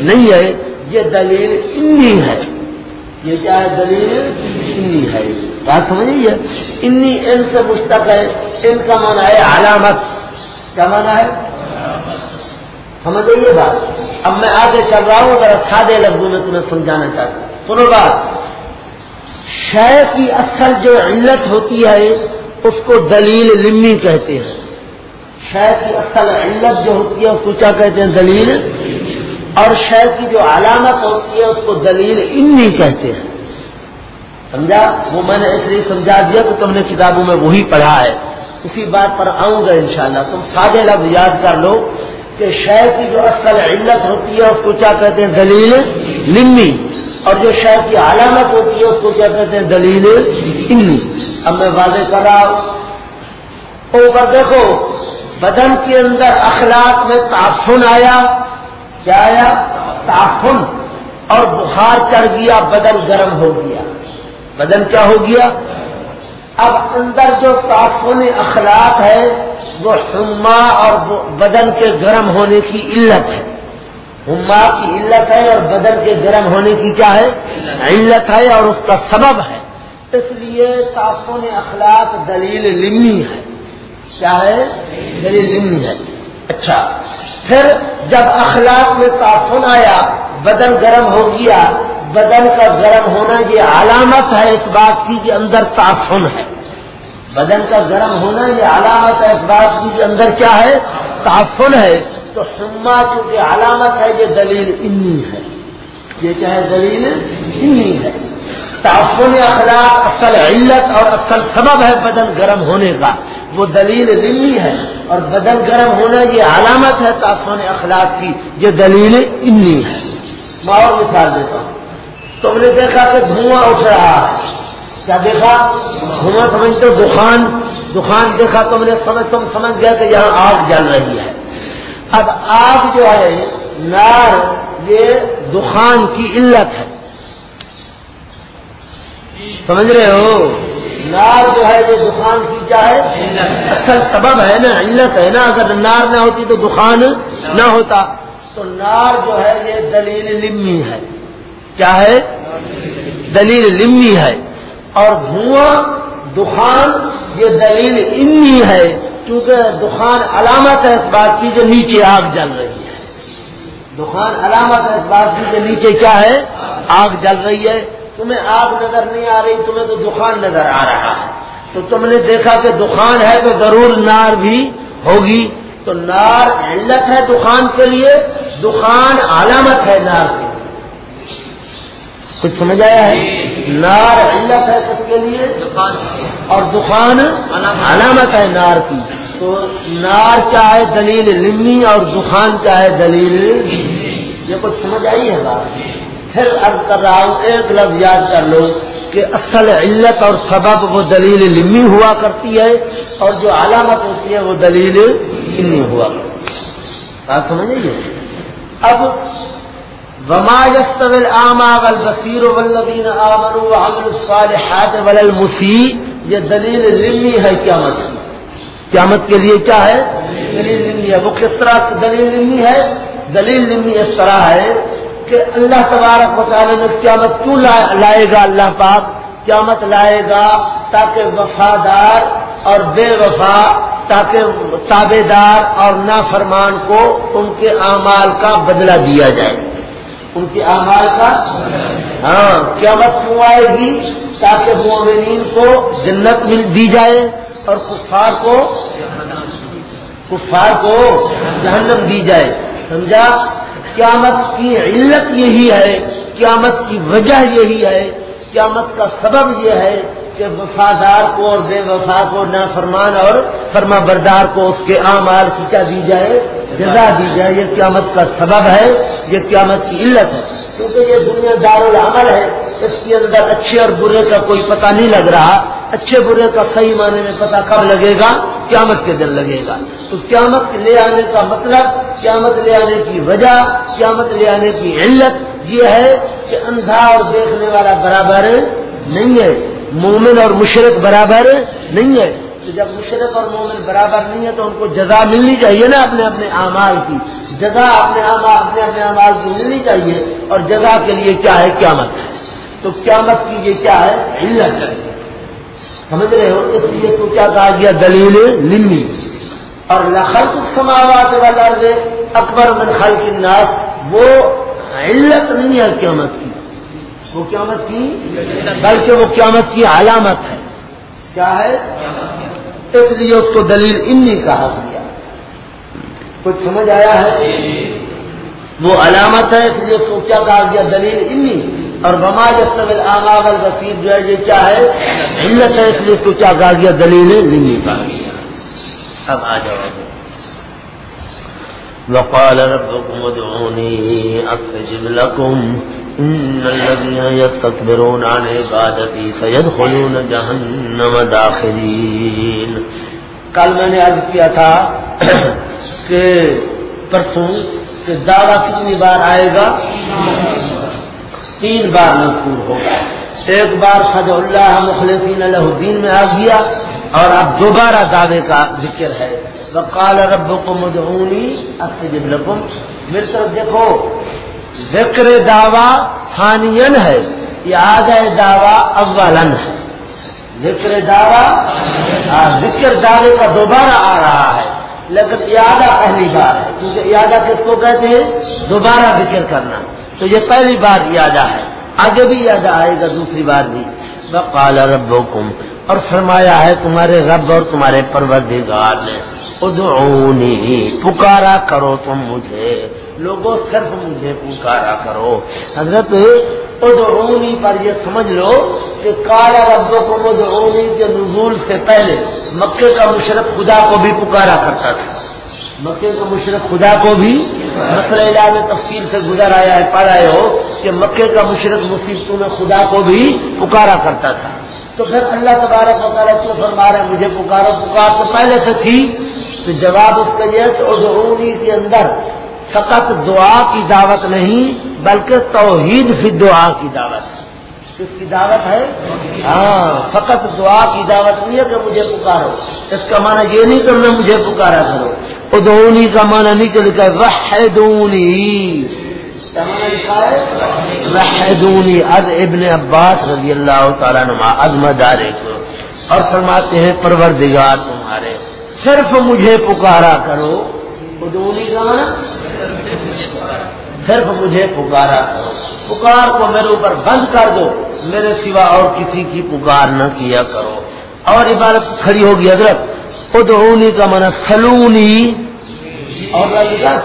نہیں ہے۔ یہ دلیل انی ہے۔ یہ کیا ہے دلیل؟ انی ہے. بات سمجھیے انی ان سے مشتق ہے. ان کا مانا ہے علامت. کیا مانا ہے؟ سمجھے یہ بات؟ اب میں آگے چل رہا ہوں، ذرا سادے لفظوں میں تمہیں سمجھانا چاہتا ہوں. سنو بات. شے کی اصل جو علت ہوتی ہے، اس کو دلیل لمی کہتے ہیں. شے کی اصل علت جو ہوتی ہے، اس کو کیا کہتے ہیں؟ دلیل. اور شہر کی جو علامت ہوتی ہے، اس کو دلیل انی کہتے ہیں. سمجھا؟ وہ میں نے اس لیے سمجھا دیا کہ تم نے کتابوں میں وہی پڑھا ہے۔ اسی بات پر آؤں گا انشاءاللہ۔ تم سادے لفظ یاد کر لو کہ شہر کی جو اصل علت ہوتی ہے، اس کو کیا کہتے ہیں؟ دلیل لمی اور جو شہر کی علامت ہوتی ہے، اس کو کیا کہتے ہیں؟ دلیل انی اب میں واضح کر رہا ہوں۔ اوپر دیکھو، بدن کے اندر اخلاق میں تعفن آیا۔ کیا آیا؟ تعفن۔ اور بخار چڑھ گیا، بدن گرم ہو گیا۔ بدن کیا ہو گیا؟ اب اندر جو تعفن اخلاق ہے، وہ ہما اور بدن کے گرم ہونے کی علت ہے۔ ہما کی علت ہے اور بدن کے گرم ہونے کی کیا ہے؟ علت ہے اور اس کا سبب ہے۔ اس لیے تعفن اخلاق دلیل لمی ہے۔ کیا ہے؟ دلیل لمی ہے۔ اچھا پھر جب اخلاق میں تعفن آیا، بدن گرم ہو گیا بدن کا گرم ہونا یہ علامت ہے اس بات کی کہ اندر تعفن ہے۔ بدن کا گرم ہونا یہ علامت ہے اس بات کی کہ اندر کیا ہے؟ تعفن ہے۔ تو سما چونکہ علامت ہے یہ دلیل انی ہے۔ یہ کیا ہے؟ دلیل انی ہے۔ تعفن اخلاق اصل علت اور اصل سبب ہے بدن گرم ہونے کا۔ وہ دلیل دلی ہے۔ اور بدن گرم ہونا یہ علامت ہے تعفن اخلاق کی۔ یہ دلیل انی ہے۔ میں اور مثال دیتا ہوں۔ تم نے دیکھا کہ دھواں اٹھ رہا ہے۔ کیا دیکھا؟ دھواں سمجھتے دکان دکان دیکھا تم نے، سمجھ تم سمجھ گیا کہ یہاں آگ جل رہی ہے۔ اب آگ جو ہے، نار، یہ دکان کی علت ہے۔ سمجھ رہے ہو؟ نار جو ہے، یہ دکان کی کیا ہے؟ اصل سبب ہے نا، علت ہے نا۔ اگر نار نہ ہوتی تو دکان نہ ہوتا۔ تو نار جو ہے، یہ دلیل لمی ہے۔ کیا ہے؟ دلیل لمی ہے۔ اور دھواں دخان، یہ دلیل انی ہے، کیونکہ دخان علامت ہے اس بات کی جو نیچے آگ جل رہی ہے۔ دخان علامت ہے اس بات کی جو نیچے کیا ہے؟ آگ جل رہی ہے۔ تمہیں آگ نظر نہیں آ رہی، تمہیں تو دکان نظر آ رہا ہے۔ تو تم نے دیکھا کہ دکان ہے تو ضرور نار بھی ہوگی۔ تو نار علت ہے دکان کے لیے دکان علامت ہے نار کے کچھ سمجھ آیا ہے؟ نار علت ہے کس کے لیے؟ اور دکان علامت ہے نار کی۔ تو نار چاہے دلیل لمی اور دکان چاہے دلیل یہ کچھ سمجھ آئی ہے بات؟ پھر عرض کر رہا ہوں، ایک لفظ یاد کر لو کہ اصل علت اور سبب وہ دلیل لمی ہوا کرتی ہے اور جو علامت ہوتی ہے وہ دلیل لمی ہوا کرتی ہے۔ بات سمجھے اب وما يستوي الأعمى والبصير والذين آمنوا وعملوا الصالحات ولا المسيء یہ دلیل لمی ہے قیامت کی۔ قیامت کے لیے کیا ہے؟ دلیل لمی ہے۔ وہ کس طرح دلیل لمی ہے؟ دلیل لمی اس طرح ہے کہ اللہ تبارک و تعالی نے قیامت کیوں لائے گا اللہ پاک؟ قیامت لائے گا تاکہ وفادار اور بے وفا، تاکہ تابے دار اور نافرمان کو ان کے اعمال کا بدلہ دیا جائے۔ ان کے اعمال کا؟ ہاں قیامت کیوں آئے گی؟ تاکہ مومنین کو جنت مل دی جائے اور کفار کو کفار کو جہنم دی جائے۔ سمجھا؟ قیامت کی علت یہی ہے، قیامت کی وجہ یہی ہے، قیامت کا سبب یہ ہے کہ وفادار کو اور بے وفا کو نہ فرمان اور فرما بردار کو اس کے اعمال کی کیا دی جائے؟ جزا دی جائے۔ یہ قیامت کا سبب ہے، یہ قیامت کی علت ہے۔ کیونکہ یہ دنیا دار العمل ہے، اس کے اندر اچھے اور برے کا کوئی پتہ نہیں لگ رہا۔ اچھے برے کا صحیح معنی میں پتا کب لگے گا؟ قیامت کے دن لگے گا۔ تو قیامت لے آنے کا مطلب قیامت لے آنے کی وجہ، قیامت لے آنے کی علت یہ ہے کہ اندھا اور دیکھنے والا برابر نہیں ہے۔ مومن اور مشرق برابر نہیں ہے۔ تو جب مشرق اور مومن برابر نہیں ہے تو ان کو جزا ملنی چاہیے نا اپنے اپنے اعمال کی۔ جگہ اپنے اپنے اپنے اعمال کی ملنی چاہیے۔ اور جگہ کے لیے کیا ہے؟ قیامت۔ تو قیامت کی یہ کیا ہے؟ علت ہے۔ سمجھ رہے ہو؟ اس لیے تو کیا کہا گیا؟ دلیل لمی اور لخل سماوات والا اکبر من خلق الناس۔ وہ علت نہیں ہے قیامت کی۔ وہ قیامت کی بلکہ وہ قیامت کی علامت ہے۔ کیا ہے؟ اس لیے اس کو دلیل انی کہا گیا۔ کچھ سمجھ آیا ہے؟ وہ علامت ہے اس لیے اس کو کیا کہا گیا؟ دلیل انی۔ اور بما جسل آغاز البصیر جو ہے یہ کیا ہے؟ علت ہے اس لیے اس کو کیا کہا گیا؟ دلیل انی کہا گیا۔ اب آ جاؤ۔ وقال ربكم ادعوني استجب لكم. ان الذين يستكبرون عن عبادتي سيدخلون جهنم داخلين. کل میں نے عرض کیا تھا کہ پرسوں کہ دعویٰ کتنی بار آئے گا؟ تین بار مذکور ہوگا۔ ایک بار خد اللہ مخلصین الدین میں آ گیا اور اب دوبارہ دعوے کا ذکر ہے. وقال رب کو مدعونی استجب لکم. میرے طرف دیکھو، ذکر دعویٰ خانین ہے یہ آگئے دعویٰ اولن ہے. ذکر دعویٰ ہاں، ذکر دعوے کا دوبارہ آ رہا ہے. لیکن یادہ پہلی بار ہے، کیونکہ یادہ کس کو کہتے ہیں؟ دوبارہ ذکر کرنا. تو یہ پہلی بار یادہ ہے، آگے بھی یادہ آئے گا دوسری بار بھی. بقال رب اور فرمایا ہے، تمہارے رب اور تمہارے پروردگار نے ادعونی، پکارا کرو تم مجھے۔ لوگوں، صرف مجھے پکارا کرو۔ حضرت، ادعونی پر یہ سمجھ لو کہ کالا رب کو ادعونی کے نزول سے پہلے مکے کا مشرق خدا کو بھی پکارا کرتا تھا۔ مکے کا مشرق خدا کو بھی مسئلہ میں تفصیل سے گزر آیا ہے، پڑھ آئے ہو کہ مکے کا مشرق مصیبتوں میں خدا کو بھی پکارا کرتا تھا۔ تو پھر اللہ تبارک تعالیٰ کیوں فرما رہے مجھے پکارو، پکار تو پہلے سے تھی، تو جواب اس کا یہ تو ادعونی کے اندر فقط دعا کی دعوت نہیں، بلکہ توحید فی دعا کی دعوت۔ ہے کس کی دعوت ہے؟ ہاں فقط دعا کی دعوت نہیں ہے کہ مجھے پکارو۔ اس کا معنی یہ نہیں کہ میں مجھے پکارا کرو۔ ادونی کا معنی نہیں کہ لکھا ہے وحدونی وحدونی اد ابن عباس رضی اللہ تعالیٰ نما از مدارے کو۔ اور فرماتے ہیں، پروردگار تمہارے، صرف مجھے پکارا کرو۔ ادونی کا صرف مجھے پکارا کرو۔ پکار کو میرے اوپر بند کر دو۔ میرے سوا اور کسی کی پکار نہ کیا کرو۔ اور عبارت کھڑی ہوگی، حضرت ادونی کا من سلونی۔ اور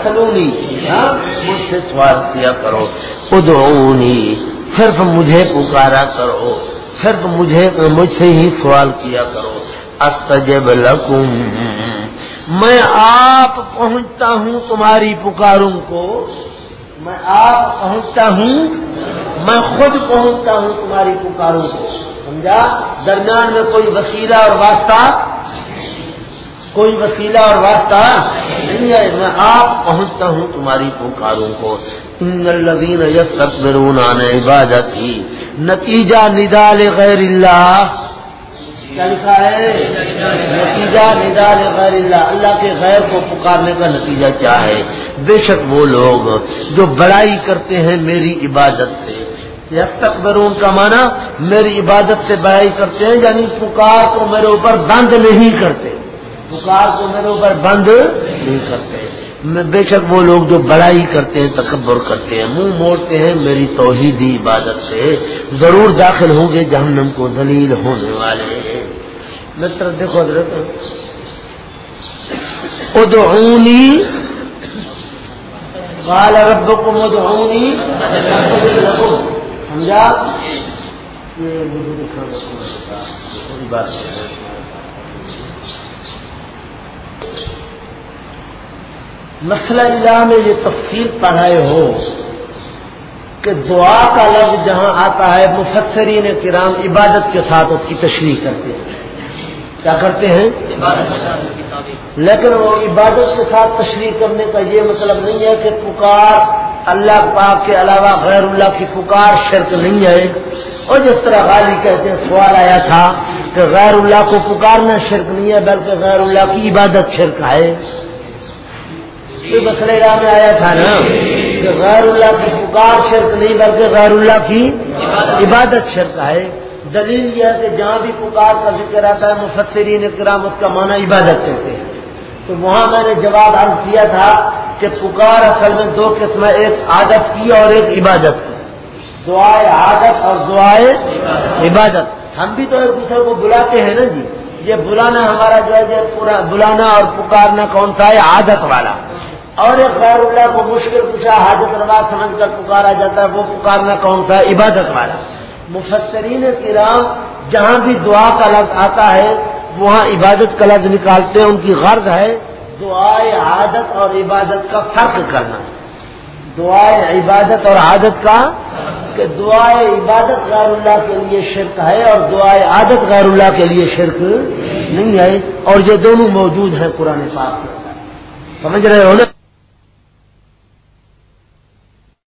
سلونی ہاں؟ مجھ سے سوال کیا کرو۔ ادونی صرف مجھے پکارا کرو۔ صرف مجھے، مجھ سے ہی سوال کیا کرو۔ استجب لکم۔ میں آپ پہنچتا ہوں تمہاری پکاروں کو۔ میں آپ پہنچتا ہوں، میں خود پہنچتا ہوں تمہاری پکاروں کو۔ سمجھا؟ درمیان میں کوئی وسیلہ اور واسطہ کوئی وسیلہ اور واسطہ نہیں ہے۔ میں آپ پہنچتا ہوں تمہاری پکاروں کو۔ الذین یستکبرون عن عبادتی نتیجہ ندال غیر اللہ کیا لکھا ہے؟ نتیجہ ندال غیر اللہ اللہ کے غیر کو پکارنے کا نتیجہ کیا ہے؟ بے شک وہ لوگ جو بڑائی کرتے ہیں میری عبادت سے۔ تکبرون کا معنی میری عبادت سے بڑائی کرتے ہیں یعنی پکار کو میرے اوپر بند نہیں کرتے۔ پکار کو میرے اوپر بند نہیں کرتے۔ بے شک وہ لوگ جو بڑائی کرتے ہیں، تکبر کرتے ہیں، منہ موڑتے ہیں، میری توحیدی عبادت سے ضرور داخل ہوں گے، جہنم کو دلیل ہونے والے متر دیکھو حضرت، ادعونی، قال ربكم ادعوني سمجھا؟ بات مسئلہ اللہ میں یہ تفصیل پڑھائے ہو کہ دعا کا لفظ جہاں آتا ہے مفسرین کرام عبادت کے ساتھ اس کی تشریح کرتے ہیں۔ کیا کرتے ہیں؟ لیکن وہ عبادت کے ساتھ تشریح کرنے کا یہ مطلب نہیں ہے کہ پکار اللہ پاک کے علاوہ غیر اللہ کی پکار شرک نہیں ہے۔ اور جس طرح غالی کہتے ہیں سوال آیا تھا کہ غیر اللہ کو پکارنا شرک نہیں ہے، بلکہ غیر اللہ کی عبادت شرک ہے۔ یہ مسئلہ میں آیا تھا نا، کہ غیر اللہ کی پکار شرک نہیں، بلکہ غیر اللہ کی عبادت شرک ہے۔ دلیل یہ ہے کہ جہاں بھی پکار کا ذکر آتا ہے، مفسرین کرام اس کا معنی عبادت کرتے ہیں۔ تو وہاں میں نے جواب عرض کیا تھا کہ پکار اصل میں دو قسم ایک عادت کی اور ایک عبادت کی۔ دعائے عادت اور دعائے عبادت۔ ہم بھی تو ایک دوسرے کو بلاتے ہیں نا جی؟ یہ بلانا ہمارا جو ہے جی، پورا بلانا اور پکارنا کون سا ہے؟ عادت والا۔ اور ایک غیر اللہ کو مشکل پوچھا، حاجت روا سمجھ کر پکارا جاتا ہے، وہ پکارنا کون سا ہے؟ عبادت والا۔ مفسرین کرام جہاں بھی دعا کا لفظ آتا ہے، وہاں عبادت کا لفظ نکالتے ہیں، ان کی غرض ہے دعائے عادت اور عبادت کا فرق کرنا۔ دعائے عبادت اور عادت کا کہ دعائے عبادت غیر اللہ کے لیے شرک ہے اور دعائے عادت غیر اللہ کے لیے شرک نہیں ہے اور یہ دونوں موجود ہیں قرآن پاک سمجھ رہے ہو نا؟